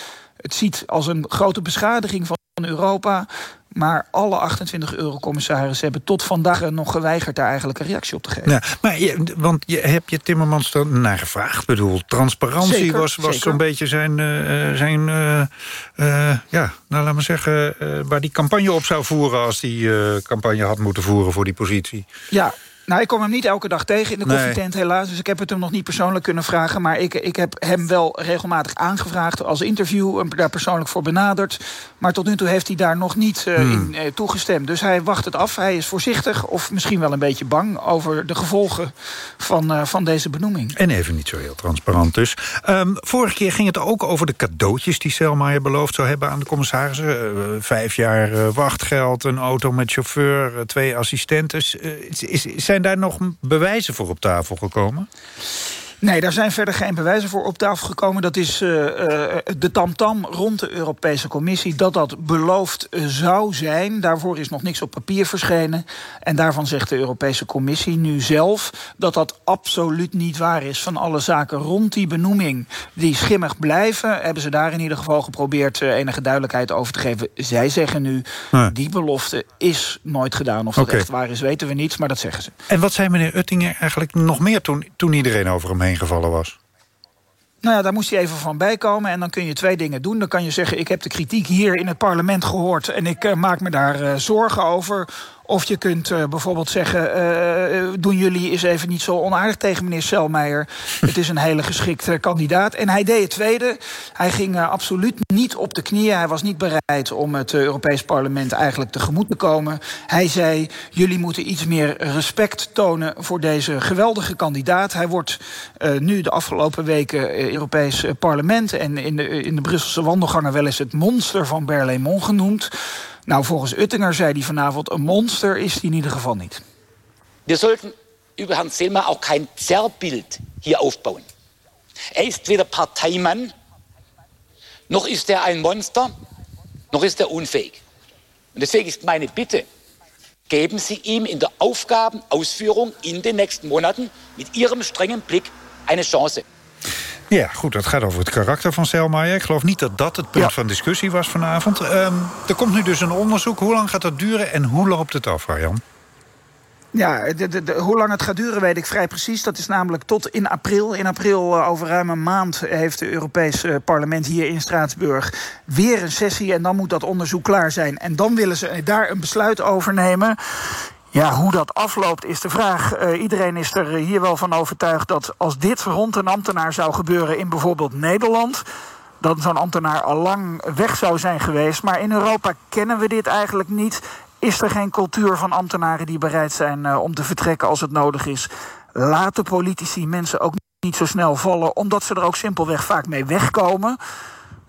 Het ziet als een grote beschadiging van Europa. Maar alle 28 eurocommissarissen hebben tot vandaag nog geweigerd... daar eigenlijk een reactie op te geven. Ja, maar je, want je, heb je Timmermans er naar gevraagd? Ik bedoel, transparantie zeker, was, was zo'n beetje zijn... Uh, zijn uh, uh, ja, nou laat maar zeggen... waar die campagne op zou voeren... als die campagne had moeten voeren voor die positie. Ja, nou, ik kom hem niet elke dag tegen in de koffietent helaas. Dus ik heb het hem nog niet persoonlijk kunnen vragen. Maar ik, ik heb hem wel regelmatig aangevraagd als interview. Hem daar persoonlijk voor benaderd. Maar tot nu toe heeft hij daar nog niet uh, hmm. in uh, toegestemd. Dus hij wacht het af. Hij is voorzichtig of misschien wel een beetje bang... over de gevolgen van, uh, van deze benoeming. En even niet zo heel transparant dus. Um, vorige keer ging het ook over de cadeautjes... die Selmayr beloofd zou hebben aan de commissarissen. vijf jaar wachtgeld, een auto met chauffeur, twee assistenten. is, is, zijn zijn daar nog bewijzen voor op tafel gekomen? Nee, daar zijn verder geen bewijzen voor op tafel gekomen. Dat is uh, uh, de tamtam -tam rond de Europese Commissie... dat dat beloofd zou zijn. Daarvoor is nog niks op papier verschenen. En daarvan zegt de Europese Commissie nu zelf... dat dat absoluut niet waar is. Van alle zaken rond die benoeming die schimmig blijven... hebben ze daar in ieder geval geprobeerd enige duidelijkheid over te geven. Zij zeggen nu, die belofte is nooit gedaan. Of dat okay. echt waar is, weten we niet, maar dat zeggen ze. En wat zei meneer Uttinger eigenlijk nog meer toen, toen iedereen over hem heen gevallen was? Nou ja, daar moest hij even van bijkomen. En dan kun je twee dingen doen. Dan kan je zeggen, ik heb de kritiek hier in het parlement gehoord... en ik uh, maak me daar uh, zorgen over. Of je kunt uh, bijvoorbeeld zeggen... Uh, doen jullie eens even niet zo onaardig tegen meneer Selmeijer. het is een hele geschikte kandidaat. En hij deed het tweede. Hij ging absoluut niet op de knieën. Hij was niet bereid om het Europees Parlement eigenlijk tegemoet te komen. Hij zei, jullie moeten iets meer respect tonen... voor deze geweldige kandidaat. Hij wordt nu de afgelopen weken Europees Parlement... en in de, in de Brusselse wandelgangen wel eens het monster van Berlaymont genoemd... Nou, volgens Uttinger zei hij vanavond, een monster is hij in ieder geval niet. We sollten über Herrn Selmayr auch kein Zerrbild hier aufbauen. Er ist weder Parteimann, noch ist er ein Monster, noch ist er unfähig. Und deswegen ist meine Bitte, geben Sie ihm in der Aufgabenausführung in den nächsten Monaten mit Ihrem strengen Blick eine Chance. Ja, goed, dat gaat over het karakter van Selmayr. Ik geloof niet dat dat het punt van discussie was vanavond. Um, er komt nu dus een onderzoek. Hoe lang gaat dat duren en hoe loopt het af, Arjan? Ja, de, de, hoe lang het gaat duren weet ik vrij precies. Dat is namelijk tot in april. In april, uh, over ruim een maand, heeft het Europees uh, Parlement hier in Straatsburg weer een sessie. En dan moet dat onderzoek klaar zijn. En dan willen ze daar een besluit over nemen. Ja, hoe dat afloopt is de vraag. Uh, iedereen is er hier wel van overtuigd dat als dit rond een ambtenaar zou gebeuren in bijvoorbeeld Nederland dan zo'n ambtenaar al lang weg zou zijn geweest. Maar in Europa kennen we dit eigenlijk niet. Is er geen cultuur van ambtenaren die bereid zijn uh, om te vertrekken als het nodig is? Laten politici mensen ook niet zo snel vallen, omdat ze er ook simpelweg vaak mee wegkomen.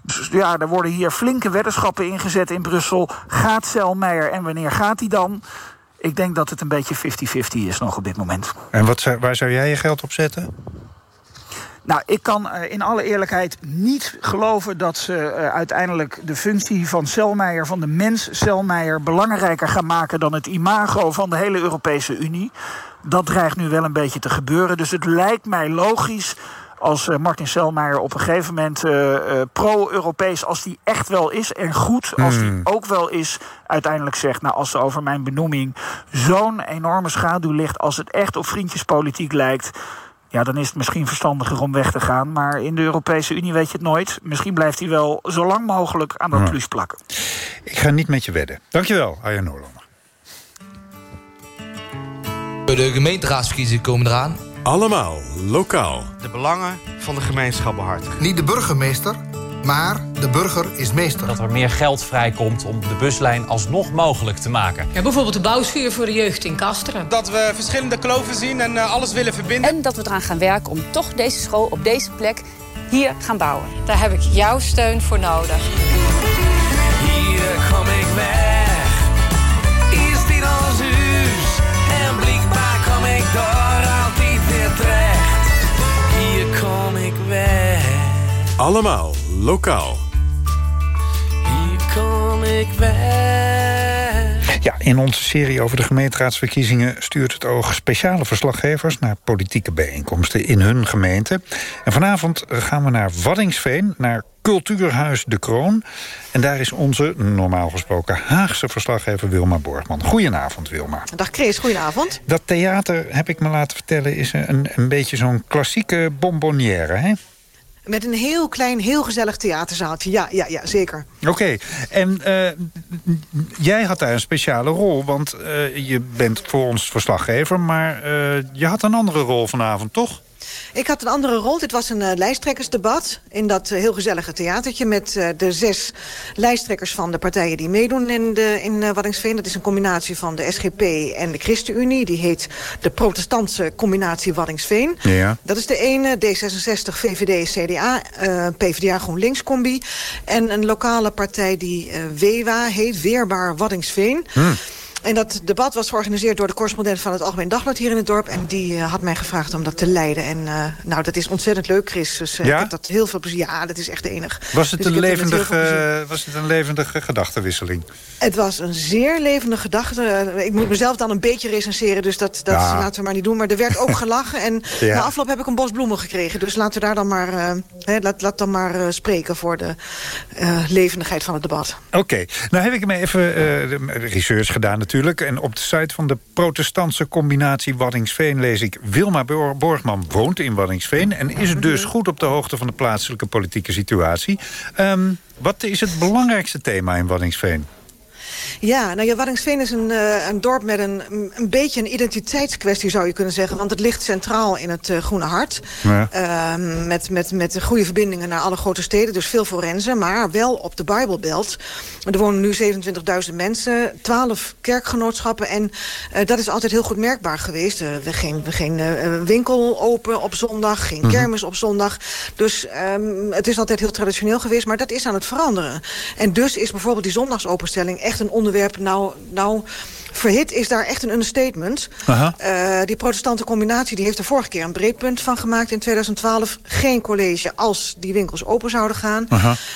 Dus ja, er worden hier flinke weddenschappen ingezet in Brussel. Gaat Selmeijer en wanneer gaat hij dan? Ik denk dat het een beetje 50-50 is nog op dit moment. En wat, waar zou jij je geld op zetten? Nou, ik kan uh, in alle eerlijkheid niet geloven dat ze uh, uiteindelijk de functie van Selmeijer, van de mens Selmeijer, belangrijker gaan maken dan het imago van de hele Europese Unie. Dat dreigt nu wel een beetje te gebeuren. Dus het lijkt mij logisch als uh, Martin Selmeijer op een gegeven moment pro-Europees, als die echt wel is en goed, als die Hmm. ook wel is, uiteindelijk zegt, nou als er over mijn benoeming zo'n enorme schaduw ligt, als het echt op vriendjespolitiek lijkt. Ja, dan is het misschien verstandiger om weg te gaan. Maar in de Europese Unie weet je het nooit. Misschien blijft hij wel zo lang mogelijk aan dat Ja. plus plakken. Ik ga niet met je wedden. Dankjewel, Arjan Noorlander. De gemeenteraadsverkiezingen komen eraan. Allemaal lokaal. De belangen van de gemeenschap behartigen. Niet de burgemeester, maar de burger is meester. Dat er meer geld vrijkomt om de buslijn alsnog mogelijk te maken. Ja, bijvoorbeeld de bouwsfeer voor de jeugd in Kasteren. Dat we verschillende kloven zien en uh, alles willen verbinden. En dat we eraan gaan werken om toch deze school op deze plek hier gaan bouwen. Daar heb ik jouw steun voor nodig. Hier kom ik weg. Allemaal lokaal. Hier kom ik weg. Ja, in onze serie over de gemeenteraadsverkiezingen... stuurt het oog speciale verslaggevers naar politieke bijeenkomsten in hun gemeente. En vanavond gaan we naar Waddingsveen, naar Cultuurhuis De Kroon. En daar is onze, normaal gesproken, Haagse verslaggever Wilma Borgman. Goedenavond, Wilma. Dag Chris, goedenavond. Dat theater, heb ik me laten vertellen, is een, een beetje zo'n klassieke bonbonnière, hè? Met een heel klein, heel gezellig theaterzaaltje. Ja, ja, ja, zeker. Oké, en uh, jij had daar een speciale rol, want uh, je bent voor ons verslaggever... maar uh, je had een andere rol vanavond, toch? Ik had een andere rol. Dit was een uh, lijsttrekkersdebat in dat uh, heel gezellige theatertje... met uh, de zes lijsttrekkers van de partijen die meedoen in, de, in Waddingsveen. Dat is een combinatie van de SGP en de ChristenUnie. Die heet de protestantse combinatie Waddingsveen. Ja. Dat is de ene, D66, VVD, CDA, PvdA GroenLinks-combi. En een lokale partij die WEWA heet, Weerbaar Waddingsveen... Hmm. En dat debat was georganiseerd door de correspondent van het Algemeen Dagblad hier in het dorp. En die uh, had mij gevraagd om dat te leiden. En uh, nou, dat is ontzettend leuk, Chris. Dus uh, ja? ik heb dat heel veel plezier. Ja, dat is echt enig. Was het, dus een, levendige, was het een levendige gedachtenwisseling? Het was een zeer levendige gedachte. Ik moet mezelf dan een beetje recenseren, dus dat, dat ja. laten we maar niet doen. Maar er werd ook gelachen. En ja. na afloop heb ik een bos bloemen gekregen. Dus laten we daar dan maar, hè, laat, laat dan maar spreken voor de levendigheid van het debat. Oké, okay. nou heb ik me even research gedaan natuurlijk. En op de site van de protestantse combinatie Waddingsveen lees ik... Wilma Borgman woont in Waddingsveen... en is dus goed op de hoogte van de plaatselijke politieke situatie. Um, wat is het belangrijkste thema in Waddingsveen? Ja, nou ja, Waddingsveen is een, uh, een dorp met een, een beetje een identiteitskwestie, zou je kunnen zeggen. Want het ligt centraal in het uh, Groene Hart. Ja. Uh, met, met, met goede verbindingen naar alle grote steden. Dus veel forensen, maar wel op de Bijbelbelt. Er wonen nu 27.000 mensen, 12 kerkgenootschappen. En uh, dat is altijd heel goed merkbaar geweest. Geen geen winkel open op zondag, geen Mhm. kermis op zondag. Dus um, het is altijd heel traditioneel geweest, maar dat is aan het veranderen. En dus is bijvoorbeeld die zondagsopenstelling echt een onderwerp nou, nou Verhit is daar echt een understatement. Uh, die protestante combinatie die heeft er vorige keer een breekpunt van gemaakt in 2012. Geen college als die winkels open zouden gaan.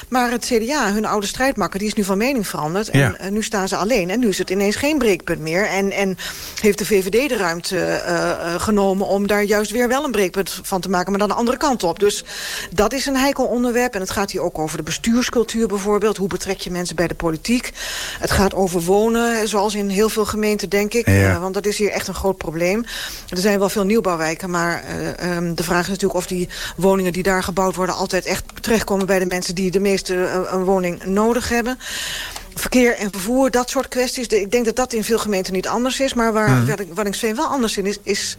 Maar het CDA, hun oude strijdmakker, die is nu van mening veranderd. Ja. En uh, nu staan ze alleen. En nu is het ineens geen breekpunt meer. En, en heeft de VVD de ruimte uh, genomen om daar juist weer wel een breekpunt van te maken. Maar dan de andere kant op. Dus dat is een heikel onderwerp. En het gaat hier ook over de bestuurscultuur bijvoorbeeld. Hoe betrek je mensen bij de politiek? Het gaat over wonen, zoals in heel veel gemeenten, denk ik. Ja. Uh, want dat is hier echt een groot probleem. Er zijn wel veel nieuwbouwwijken, maar uh, um, de vraag is natuurlijk of die woningen die daar gebouwd worden... altijd echt terechtkomen bij de mensen die de meeste uh, een woning nodig hebben verkeer en vervoer, dat soort kwesties. Ik denk dat dat in veel gemeenten niet anders is. Maar waar Mhm. mm. Waddinxveen wel anders in is... is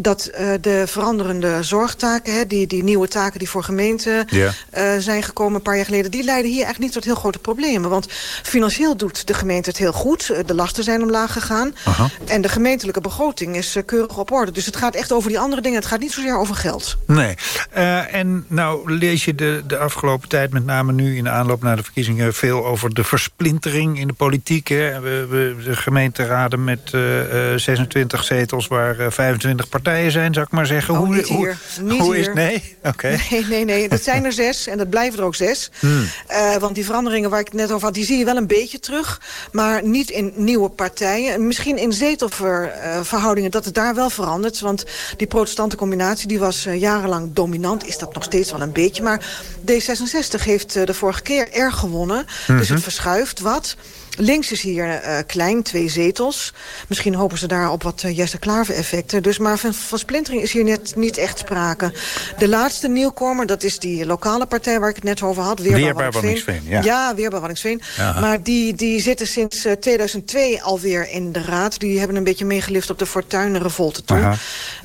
dat uh, de veranderende zorgtaken, hè, die, die nieuwe taken die voor gemeenten uh, zijn gekomen een paar jaar geleden... die leiden hier eigenlijk niet tot heel grote problemen. Want financieel doet de gemeente het heel goed. Uh, De lasten zijn omlaag gegaan. Aha. En de gemeentelijke begroting is keurig op orde. Dus het gaat echt over die andere dingen. Het gaat niet zozeer over geld. Nee. Uh, en nou lees je de, de afgelopen tijd, met name nu in de aanloop naar de verkiezingen... veel over de versplintering in de politiek. Hè. We, we, de gemeenteraden met uh, uh, 26 zetels waar uh, 25 partijen zijn, zou ik maar zeggen. Oh, hoe niet hoe, hier. Niet hoe hier. is Nee? Oké. Okay. Nee, nee, nee. Dat zijn er zes en dat blijven er ook zes. Hmm. Uh, want die veranderingen waar ik het net over had, die zie je wel een beetje terug. Maar niet in nieuwe partijen. Misschien in zetelverhoudingen dat het daar wel verandert. Want die protestante combinatie die was jarenlang dominant. Is dat nog steeds wel een beetje. Maar D66 heeft de vorige keer erg gewonnen. -hmm. Dus het verschuift wat. Links is hier uh, klein, twee zetels. Misschien hopen ze daar op wat uh, Jesse Klaver-effecten. Dus maar van, van splintering is hier net niet echt sprake. De laatste nieuwkomer, dat is die lokale partij waar ik het net over had. Weerbaar, Weerbaar. Ja. ja, Weerbaar. Maar die, die zitten sinds uh, 2002 alweer in de raad. Die hebben een beetje meegelift op de Fortuyn-revolte toe.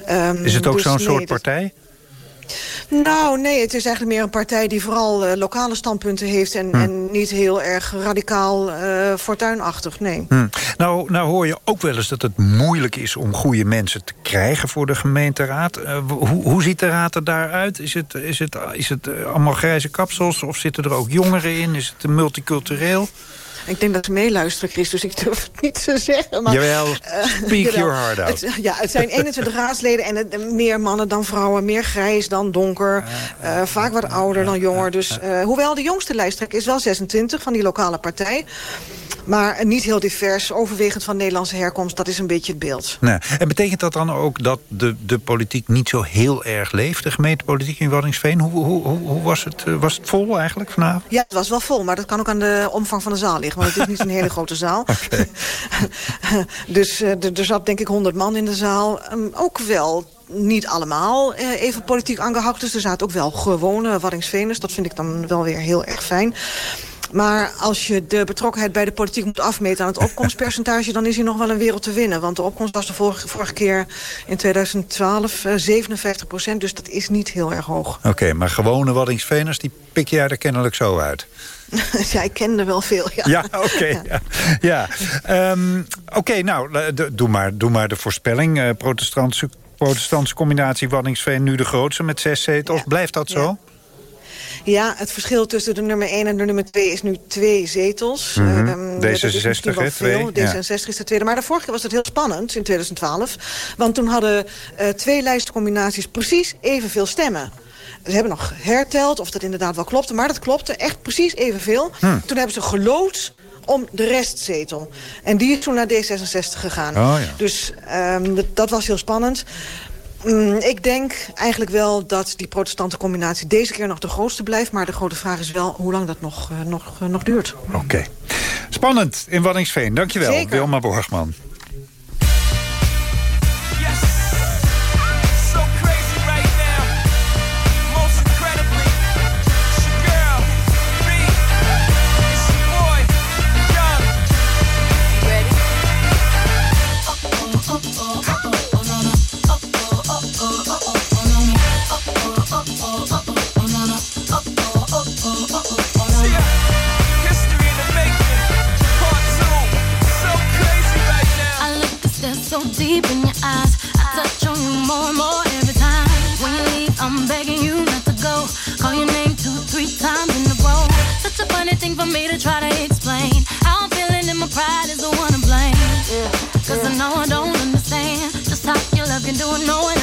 Um, is het ook dus zo'n nee, soort partij? Nou, nee, het is eigenlijk meer een partij die vooral uh, lokale standpunten heeft... En, hm. en niet heel erg radicaal uh, fortuinachtig, nee. Hm. Nou, nou hoor je ook wel eens dat het moeilijk is om goede mensen te krijgen voor de gemeenteraad. Uh, hoe, hoe ziet de raad er daaruit? Is het, is het, is het allemaal grijze kapsels of zitten er ook jongeren in? Is het multicultureel? Ik denk dat ze meeluisteren, Chris, dus ik durf het niet te zeggen. Maar, Jawel, speak uh, your heart out. Het, ja, het zijn 21 raadsleden en het, meer mannen dan vrouwen. Meer grijs dan donker. Uh, vaak wat ouder dan jonger. Dus, uh, hoewel de jongste lijsttrekker is wel 26 van die lokale partij. Maar niet heel divers, overwegend van Nederlandse herkomst. Dat is een beetje het beeld. Nee. En betekent dat dan ook dat de, de politiek niet zo heel erg leeft? De gemeentepolitiek in Waddinxveen? Hoe, hoe, hoe, hoe was, het, was het vol eigenlijk vanavond? Ja, het was wel vol. Maar dat kan ook aan de omvang van de zaal liggen. Want het is niet een hele grote zaal. Okay. dus uh, er zat denk ik 100 man in de zaal. Um, ook wel niet allemaal uh, even politiek aangehouden. Dus er zaten ook wel gewone Waddinxveners. Dat vind ik dan wel weer heel erg fijn. Maar als je de betrokkenheid bij de politiek moet afmeten aan het opkomstpercentage... dan is hier nog wel een wereld te winnen. Want de opkomst was de vorige, vorige keer in 2012 uh, 57 procent. Dus dat is niet heel erg hoog. Oké, okay, maar gewone Waddinxveners, die pik jij er kennelijk zo uit. Ja, ik ken er wel veel, ja. Ja, oké. Okay, ja. ja. Um, oké, okay, nou, doe maar, doe maar de voorspelling. Uh, protestantse, protestantse combinatie Waddinxveen nu de grootste met zes zetels. Ja. Blijft dat zo? Ja. Ja, het verschil tussen de nummer 1 en de nummer 2 is nu twee zetels. Mm -hmm. um, D66, hè, twee. D66 ja. is de tweede. Maar de vorige keer was het heel spannend, in 2012. Want toen hadden uh, twee lijstcombinaties precies evenveel stemmen. Ze hebben nog herteld of dat inderdaad wel klopte. Maar dat klopte echt precies evenveel. Hm. Toen hebben ze gelood om de restzetel. En die is toen naar D66 gegaan. Oh, ja. Dus um, dat, dat was heel spannend. Mm, ik denk eigenlijk wel dat die protestante combinatie deze keer nog de grootste blijft. Maar de grote vraag is wel hoe lang dat nog, uh, nog, uh, nog duurt. Oké. Okay. Spannend in Waddinxveen. Dankjewel, Zeker. Wilma Borgman. Thing for me to try to explain. How I'm feeling in my pride is the one to blame. Cause I know I don't understand just how your love can do it, no one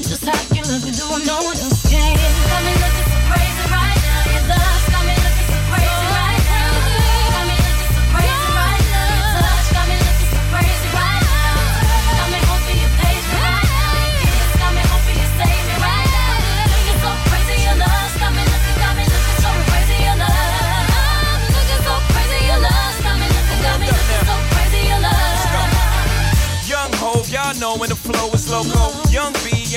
just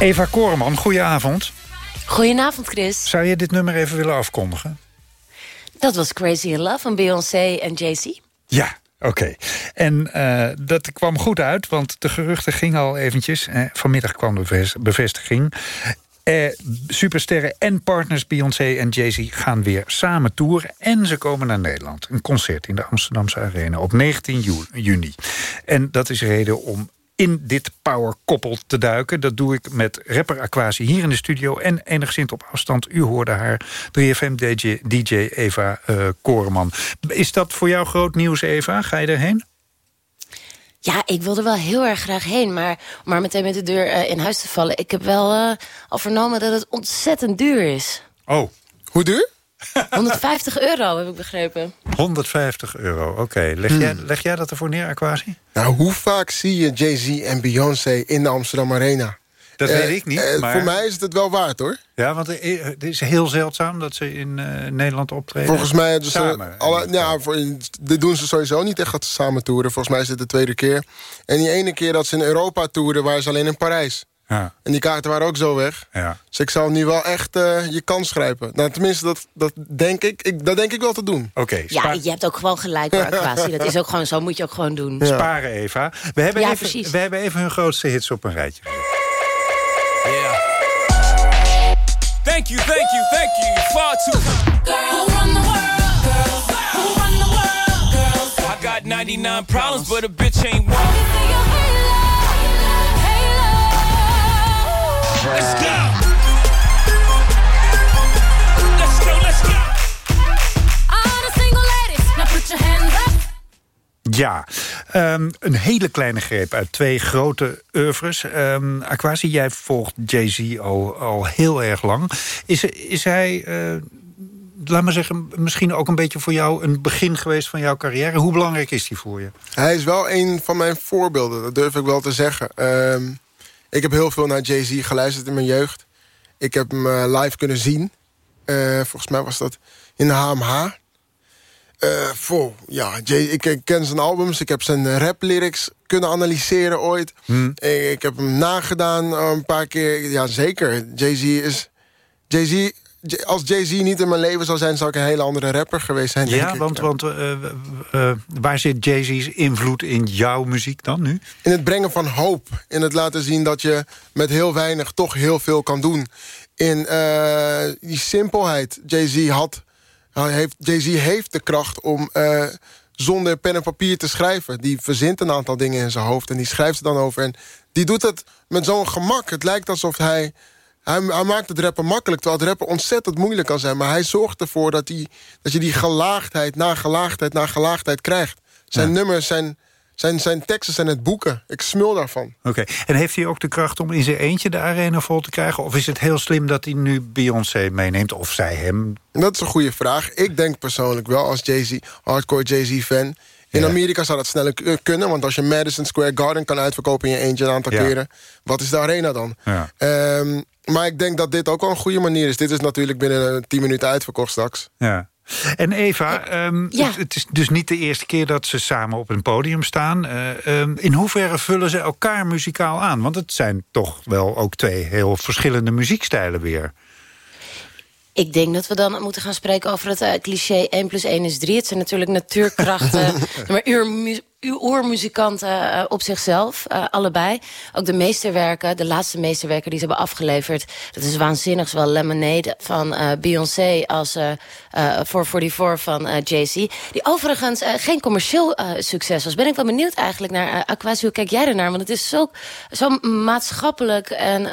Eva Koreman, goedenavond. Goedenavond, Chris. Zou je dit nummer even willen afkondigen? Dat was Crazy in Love van Beyoncé en Jay-Z. Ja, oké. En eh, dat kwam goed uit, want de geruchten gingen al eventjes. Eh, vanmiddag kwam de bevest- bevestiging. Eh, supersterren en partners Beyoncé en Jay-Z gaan weer samen toeren. En ze komen naar Nederland. Een concert in de Amsterdamse Arena op 19 ju- juni. En dat is reden om in dit powerkoppel te duiken. Dat doe ik met rapper Aquasi hier in de studio... en enigszins op afstand, u hoorde haar, 3FM-DJ DJ Eva eh, Koreman. Is dat voor jou groot nieuws, Eva? Ga je erheen? Ja, ik wilde wel heel erg graag heen, maar om maar meteen met de deur eh, in huis te vallen. Ik heb wel eh, al vernomen dat het ontzettend duur is. Oh. Hoe duur? 150 euro, heb ik begrepen. 150 euro, oké. Leg, jij, leg jij dat ervoor neer, Aquasi? Nou, hoe vaak zie je Jay-Z en Beyoncé in de Amsterdam Arena? Dat Eh, weet ik niet, eh, maar- Voor mij is het het wel waard, hoor. Ja, want het is heel zeldzaam dat ze in eh, Nederland optreden. Volgens mij dus Samen. alle, ja, voor, dit doen ze sowieso niet echt dat ze samen toeren. Volgens mij is dit de tweede keer. En die ene keer dat ze in Europa toeren, waren ze alleen in Parijs. Ja. En die kaarten waren ook zo weg. Ja. Dus ik zal nu wel echt eh, je kans grijpen. Nou, tenminste, dat, dat, denk ik, ik, dat denk ik wel te doen. Oké, Ja, je hebt ook gewoon gelijk hoor, Aquasi. Dat is ook gewoon zo, moet je ook gewoon doen. Sparen, Eva. We hebben, Ja, even, precies. we hebben even hun grootste hits op een rijtje. Yeah. Thank you, thank you, thank you. Far too. Who run the world? Girls. Who run the world? Girls. I got 99 problems, but a bitch ain't one. Let's go. Let's go, let's go. All the single ladies, now put your hands up. Ja, ehm, een hele kleine greep uit twee grote oeuvres. Ehm Aquasi, jij volgt Jay-Z al, al heel erg lang. Is, is hij, eh, laat maar zeggen, misschien ook een beetje voor jou... een begin geweest van jouw carrière? Hoe belangrijk is hij voor je? Hij is wel een van mijn voorbeelden, dat durf ik wel te zeggen. Ehm, Ik heb heel veel naar Jay-Z geluisterd in mijn jeugd. Ik heb hem eh, live kunnen zien. Eh, volgens mij was dat in de HMH. Eh vol, ja, Jay, ik, ik ken zijn albums. Ik heb zijn rap lyrics kunnen analyseren ooit. Ik, ik heb hem nagedaan eh, een paar keer. Ja, zeker. Jay-Z is... Jay-Z... Als Jay-Z niet in mijn leven zou zijn... zou ik een hele andere rapper geweest zijn, denk Ja, ik. want, want eh, eh, waar zit Jay-Z's invloed in jouw muziek dan nu? in het brengen van hoop. In het laten zien dat je met heel weinig toch heel veel kan doen. In eh, die simpelheid. Jay-Z had, heeft, Jay-Z heeft de kracht om eh, zonder pen en papier te schrijven. Die verzint een aantal dingen in zijn hoofd en die schrijft ze dan over. En die doet het met zo'n gemak. Het lijkt alsof hij... Hij, hij maakt het rappen makkelijk, terwijl het rappen ontzettend moeilijk kan zijn. Maar hij zorgt ervoor dat, die, dat je die gelaagdheid na gelaagdheid na gelaagdheid krijgt. Zijn nummers, zijn, zijn, zijn teksten zijn het boeken. Ik smul daarvan. Oké, en heeft hij ook de kracht om in zijn eentje de arena vol te krijgen? Of is het heel slim dat hij nu Beyoncé meeneemt? Of zij hem? Dat is een goede vraag. Ik denk persoonlijk wel als Jay-Z, hardcore Jay-Z-fan... In Amerika zou dat sneller k- kunnen, want als je Madison Square Garden kan uitverkopen in je eentje een aantal Ja. keren, wat is de arena dan? Ja. Ehm, maar ik denk dat dit ook wel een goede manier is. Dit is natuurlijk binnen eh, 10 minuten uitverkocht straks. Ja. En Eva, ehm, Ja. het, het is dus niet de eerste keer dat ze samen op een podium staan. Eh, ehm, in hoeverre vullen ze elkaar muzikaal aan? Want het zijn toch wel ook twee heel verschillende muziekstijlen weer. Ik denk dat we dan moeten gaan spreken over het eh, cliché 1 plus 1 is 3. Het zijn natuurlijk natuurkrachten, maar uurmu- uw oormuzikanten eh, op zichzelf, eh, allebei. Ook de meesterwerken, de laatste meesterwerken die ze hebben afgeleverd... dat is waanzinnig, zowel Lemonade van Beyoncé als eh eh 444 van Jay-Z. Die overigens geen commercieel succes was. Ben ik wel benieuwd eigenlijk naar, Aquasi, hoe kijk jij ernaar? Want het is zo, zo maatschappelijk en...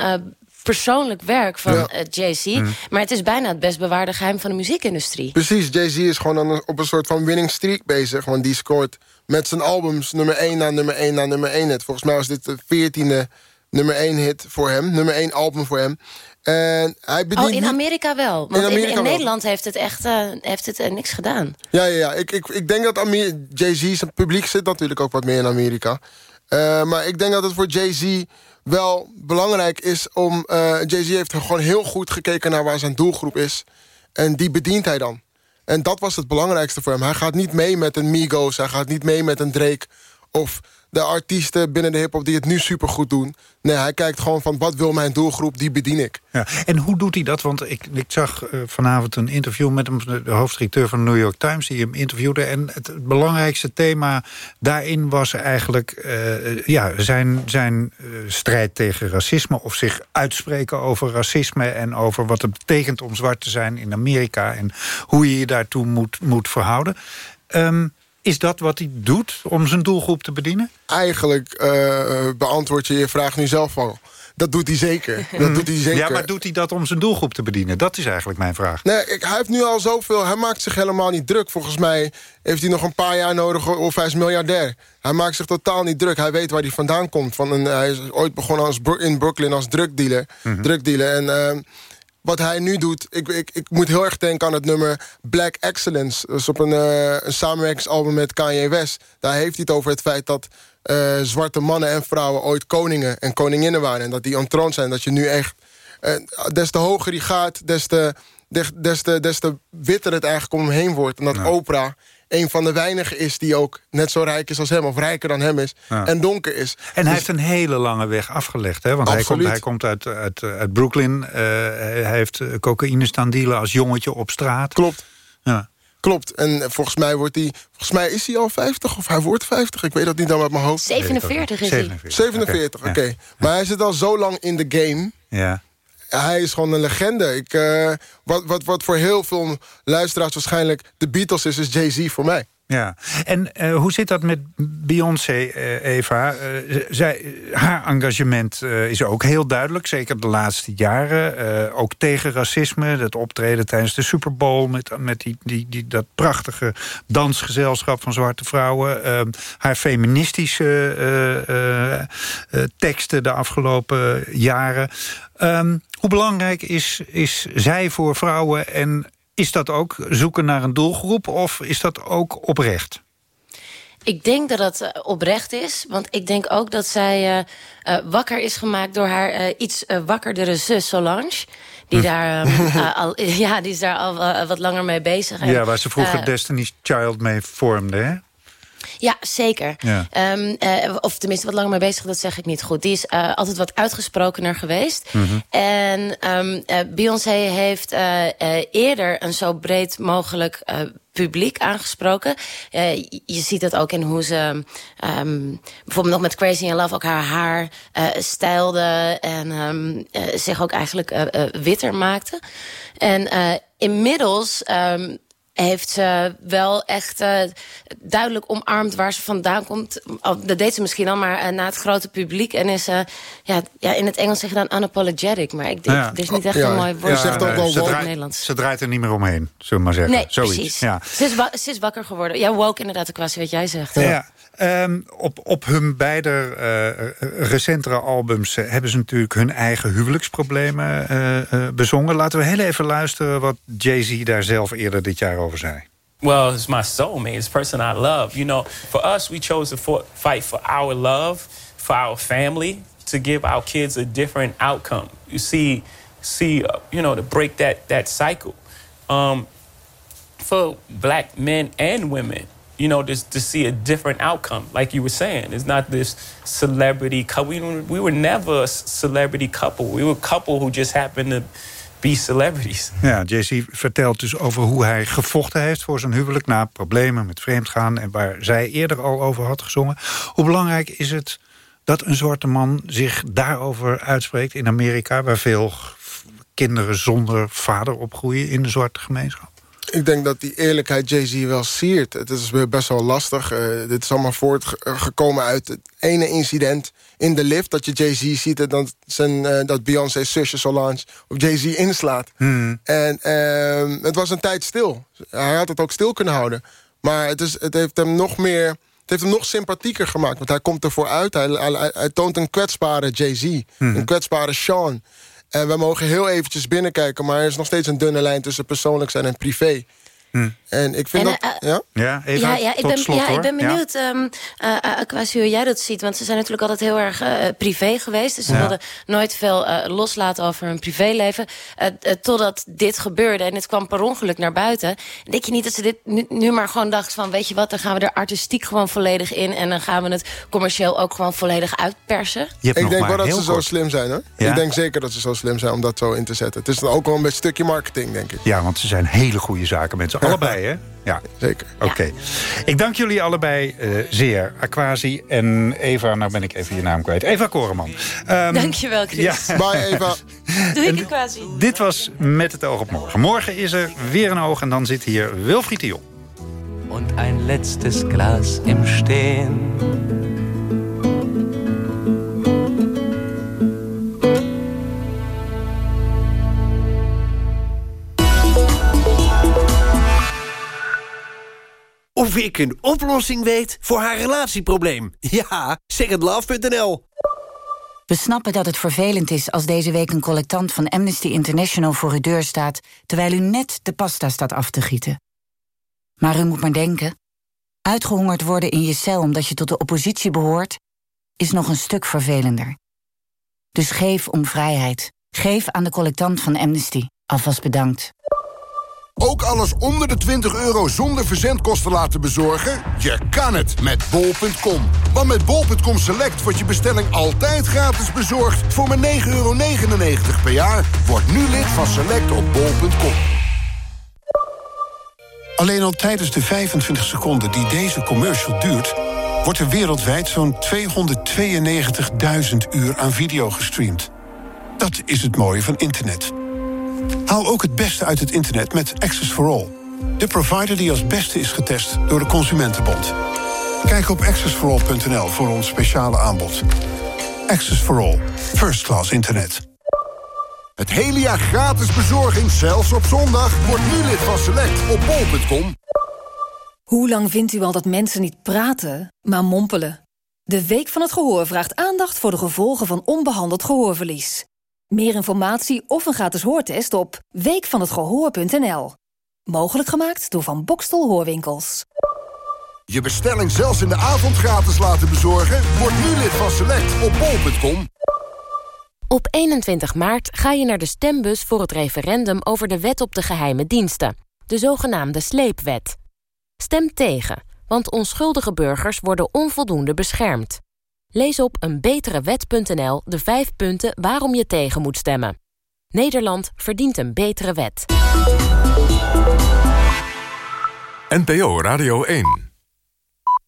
persoonlijk werk van Ja. eh, Jay-Z. Mm. Maar het is bijna het best bewaarde geheim van de muziekindustrie. Precies, Jay-Z is gewoon aan een- op een soort van winning streak bezig. Want die scoort met zijn albums nummer 1 na nummer 1 na nummer 1 hit. Volgens mij was dit de 14e nummer 1 hit voor hem. Nummer 1 album voor hem. En hij bedient Oh, in Amerika wel. Want in, Amerika in wel. Nederland heeft het echt eh, heeft het, eh, niks gedaan. Ja, ja, ja. Ik, ik, ik denk dat Jay-Z, zijn publiek zit natuurlijk ook wat meer in Amerika. Maar ik denk dat het voor Jay-Z wel belangrijk is om... eh, Jay-Z heeft gewoon heel goed gekeken naar waar zijn doelgroep is. En die bedient hij dan. En dat was het belangrijkste voor hem. Hij gaat niet mee met een Migos, hij gaat niet mee met een Drake... of de artiesten binnen de hiphop die het nu supergoed doen. Nee, hij kijkt gewoon van wat wil mijn doelgroep, die bedien ik. Ja. En hoe doet hij dat? Want ik, ik zag eh, vanavond een interview met hem, de hoofdredacteur van de New York Times, die hem interviewde. En het, belangrijkste thema daarin was eigenlijk eh, ja, zijn, zijn eh, strijd tegen racisme. Of zich uitspreken over racisme en over wat het betekent om zwart te zijn in Amerika. En hoe je je daartoe moet, moet verhouden. Ehm, is dat wat hij doet om zijn doelgroep te bedienen? Eigenlijk eh, beantwoord je je vraag nu zelf al. Dat doet hij zeker. Dat doet hij zeker. Mhm. Ja, maar doet hij dat om zijn doelgroep te bedienen? Dat is eigenlijk mijn vraag. Nee, ik, hij heeft nu al zoveel. Hij maakt zich helemaal niet druk. Volgens mij heeft hij nog een paar jaar nodig of hij is miljardair. Hij maakt zich totaal niet druk. Hij weet waar hij vandaan komt. Van een, hij is ooit begonnen als, in Brooklyn als drugdealer. drugdealer. En ehm, wat hij nu doet... Ik, ik, ik moet heel erg denken aan het nummer Black Excellence. Dus op een, eh, een samenwerkingsalbum met Kanye West. Daar heeft hij het over het feit dat... eh, zwarte mannen en vrouwen ooit koningen en koninginnen waren. En dat die ontroond zijn. Dat je nu echt... eh, des te hoger die gaat, des te, des, des te, des te witter het eigenlijk om hem heen wordt. En dat Oprah een van de weinigen is die ook net zo rijk is als hem... of rijker dan hem is, Ja. en donker is. En hij Dus- heeft een hele lange weg afgelegd. Hè? Want hij komt, Absoluut. hij komt uit, uit, uit Brooklyn. eh, hij heeft eh, cocaïne staan dealen als jongetje op straat. Klopt. Ja. Klopt. En volgens mij wordt hij... Volgens mij is hij al 50 of hij wordt 50. Ik weet dat niet dan met mijn hoofd. 47 is hij. 47. 47, oké. Ja. Maar hij zit al zo lang in de game. Ja. Hij is gewoon een legende. Ik, eh, wat, wat, wat voor heel veel luisteraars waarschijnlijk de Beatles is... is Jay-Z voor mij. Ja, en eh, hoe zit dat met Beyoncé, eh, Eva? Eh, zij, haar engagement is ook heel duidelijk, zeker de laatste jaren. Ook tegen racisme, dat optreden tijdens de Super Bowl... met, met die, die, die, dat prachtige dansgezelschap van zwarte vrouwen. Eh, haar feministische teksten de afgelopen jaren. Ehm, hoe belangrijk is, is zij voor vrouwen en is dat ook zoeken naar een doelgroep of is dat ook oprecht? Ik denk dat dat eh, oprecht is. Want ik denk ook dat zij uh, uh, wakker is gemaakt... door haar iets wakkerdere zus Solange. Die, daar, ehm, al, ja, die is daar al wat langer mee bezig. Ja, waar ze vroeger Destiny's Child mee vormde, hè? Ja, zeker. Ja. Um, uh, of tenminste, wat langer mee bezig, dat zeg ik niet goed. Die is uh, altijd wat uitgesprokener geweest. Mhm. Mm -hmm. En um, uh, Beyoncé heeft eerder een zo breed mogelijk publiek aangesproken. Uh, je ziet dat ook in hoe ze um, bijvoorbeeld nog met Crazy in Love ook haar haar uh, stijlde en um, uh, zich ook eigenlijk witter maakte. En inmiddels um, heeft ze wel echt uh, duidelijk omarmd waar ze vandaan komt. Dat deed ze misschien al, maar uh, na het grote publiek. En is, uh, ja, ja, in het Engels zeg je dan unapologetic. Maar ik denk, Ja. het is niet echt Ja. een mooi woord Ja, voor ze, in het draait, Nederlands. ze draait er niet meer omheen, zullen we maar zeggen. Nee, Zoiets. precies. Ja. Ze, is ze is wakker geworden. Ja, woke inderdaad, ik was wat jij zegt. Ja. Ehm, op, op hun beide eh, recentere albums eh, hebben ze natuurlijk hun eigen huwelijksproblemen eh, bezongen. Laten we heel even luisteren wat Jay-Z daar zelf eerder dit jaar over zei. Well, it's my soulmate. It's the person I love. You know, for us, we chose to fight for our love, for our family, to give our kids a different outcome. You see, see, uh, you know, to break that that cycle. Um, for black men and women, you know, just to see a different outcome. Like you were saying, it's not this celebrity couple. We, we were never a celebrity couple. We were a couple who just happened to be celebrities. Ja, Jay-Z vertelt dus over hoe hij gevochten heeft voor zijn huwelijk... na problemen met vreemdgaan en waar zij eerder al over had gezongen. Hoe belangrijk is het dat een zwarte man zich daarover uitspreekt in Amerika... waar veel kinderen zonder vader opgroeien in de zwarte gemeenschap? Ik denk dat die eerlijkheid Jay-Z wel siert. Het is best wel lastig. Uh, dit is allemaal voortgekomen uit het ene incident in de lift... dat je Jay-Z ziet en dat, zijn, uh, dat Beyoncé's zusje Solange op Jay-Z inslaat. Hmm. En uh, het was een tijd stil. Hij had het ook stil kunnen houden. Maar het, is, het heeft hem nog meer... Het heeft hem nog sympathieker gemaakt. Want hij komt ervoor uit. Hij, hij, hij toont een kwetsbare Jay-Z. Hmm. Een kwetsbare Sean. En we mogen heel eventjes binnenkijken... maar er is nog steeds een dunne lijn tussen persoonlijk zijn en privé. Hm. En ik vind En, dat... uh, ja? Ja, Eva, ja, ja, ik ben, slot, ja, ik ben Ja. benieuwd, um, uh, Aquasi, hoe jij dat ziet. Want ze zijn natuurlijk altijd heel erg uh, privé geweest. Dus ze Ja. wilden nooit veel uh, loslaten over hun privéleven. Uh, uh, totdat dit gebeurde. En het kwam per ongeluk naar buiten. En denk je niet dat ze dit nu, nu maar gewoon dachten van... weet je wat, dan gaan we er artistiek gewoon volledig in... en dan gaan we het commercieel ook gewoon volledig uitpersen. Je hebt Ik nog denk wel dat ze zo slim zijn, hoor. Ja? Ik denk zeker dat ze zo slim zijn om dat zo in te zetten. Het is dan ook wel een beetje stukje marketing, denk ik. Ja, want ze zijn hele goede zaken mensen. Allebei, hè? Ja. Zeker. Oké. Ik dank jullie allebei eh, zeer. Aquasi en Eva, nou ben ik even je naam kwijt. Eva Koreman. Ehm, Dankjewel, Chris. Ja. Bye, Eva. Doei, Aquasi. Dit was Met het oog op morgen. Morgen is er weer een oog en dan zit hier Wilfried de Jong. und ein letztes Glas im Stehen. Of ik een oplossing weet voor haar relatieprobleem. Ja, secondlove.nl. We snappen dat het vervelend is als deze week een collectant van Amnesty International voor uw deur staat... terwijl u net de pasta staat af te gieten. Maar u moet maar denken... uitgehongerd worden in je cel omdat je tot de oppositie behoort... is nog een stuk vervelender. Dus geef om vrijheid. Geef aan de collectant van Amnesty. Alvast bedankt. Ook alles onder de 20 euro zonder verzendkosten laten bezorgen? Je kan het met bol.com. Want met bol.com Select wordt je bestelling altijd gratis bezorgd... voor maar 9,99 euro per jaar. Word nu lid van Select op bol.com. Alleen al tijdens de 25 seconden die deze commercial duurt... wordt er wereldwijd zo'n 292.000 uur aan video gestreamd. Dat is het mooie van internet. Haal ook het beste uit het internet met Access for All. De provider die als beste is getest door de Consumentenbond. Kijk op accessforall.nl voor ons speciale aanbod. Access for All. First class internet. Het hele jaar gratis bezorging, zelfs op zondag. Word nu lid van Select op bol.com. Hoe lang vindt u al dat mensen niet praten, maar mompelen? De Week van het Gehoor vraagt aandacht voor de gevolgen van onbehandeld gehoorverlies. Meer informatie of een gratis hoortest op weekvanhetgehoor.nl. Mogelijk gemaakt door Van Bokstel Hoorwinkels. Je bestelling zelfs in de avond gratis laten bezorgen? Word nu lid van Select op bol.com. Op 21 maart ga je naar de stembus voor het referendum over de wet op de geheime diensten. De zogenaamde sleepwet. Stem tegen, want onschuldige burgers worden onvoldoende beschermd. Lees op eenbeterewet.nl de vijf punten waarom je tegen moet stemmen. Nederland verdient een betere wet. NPO Radio 1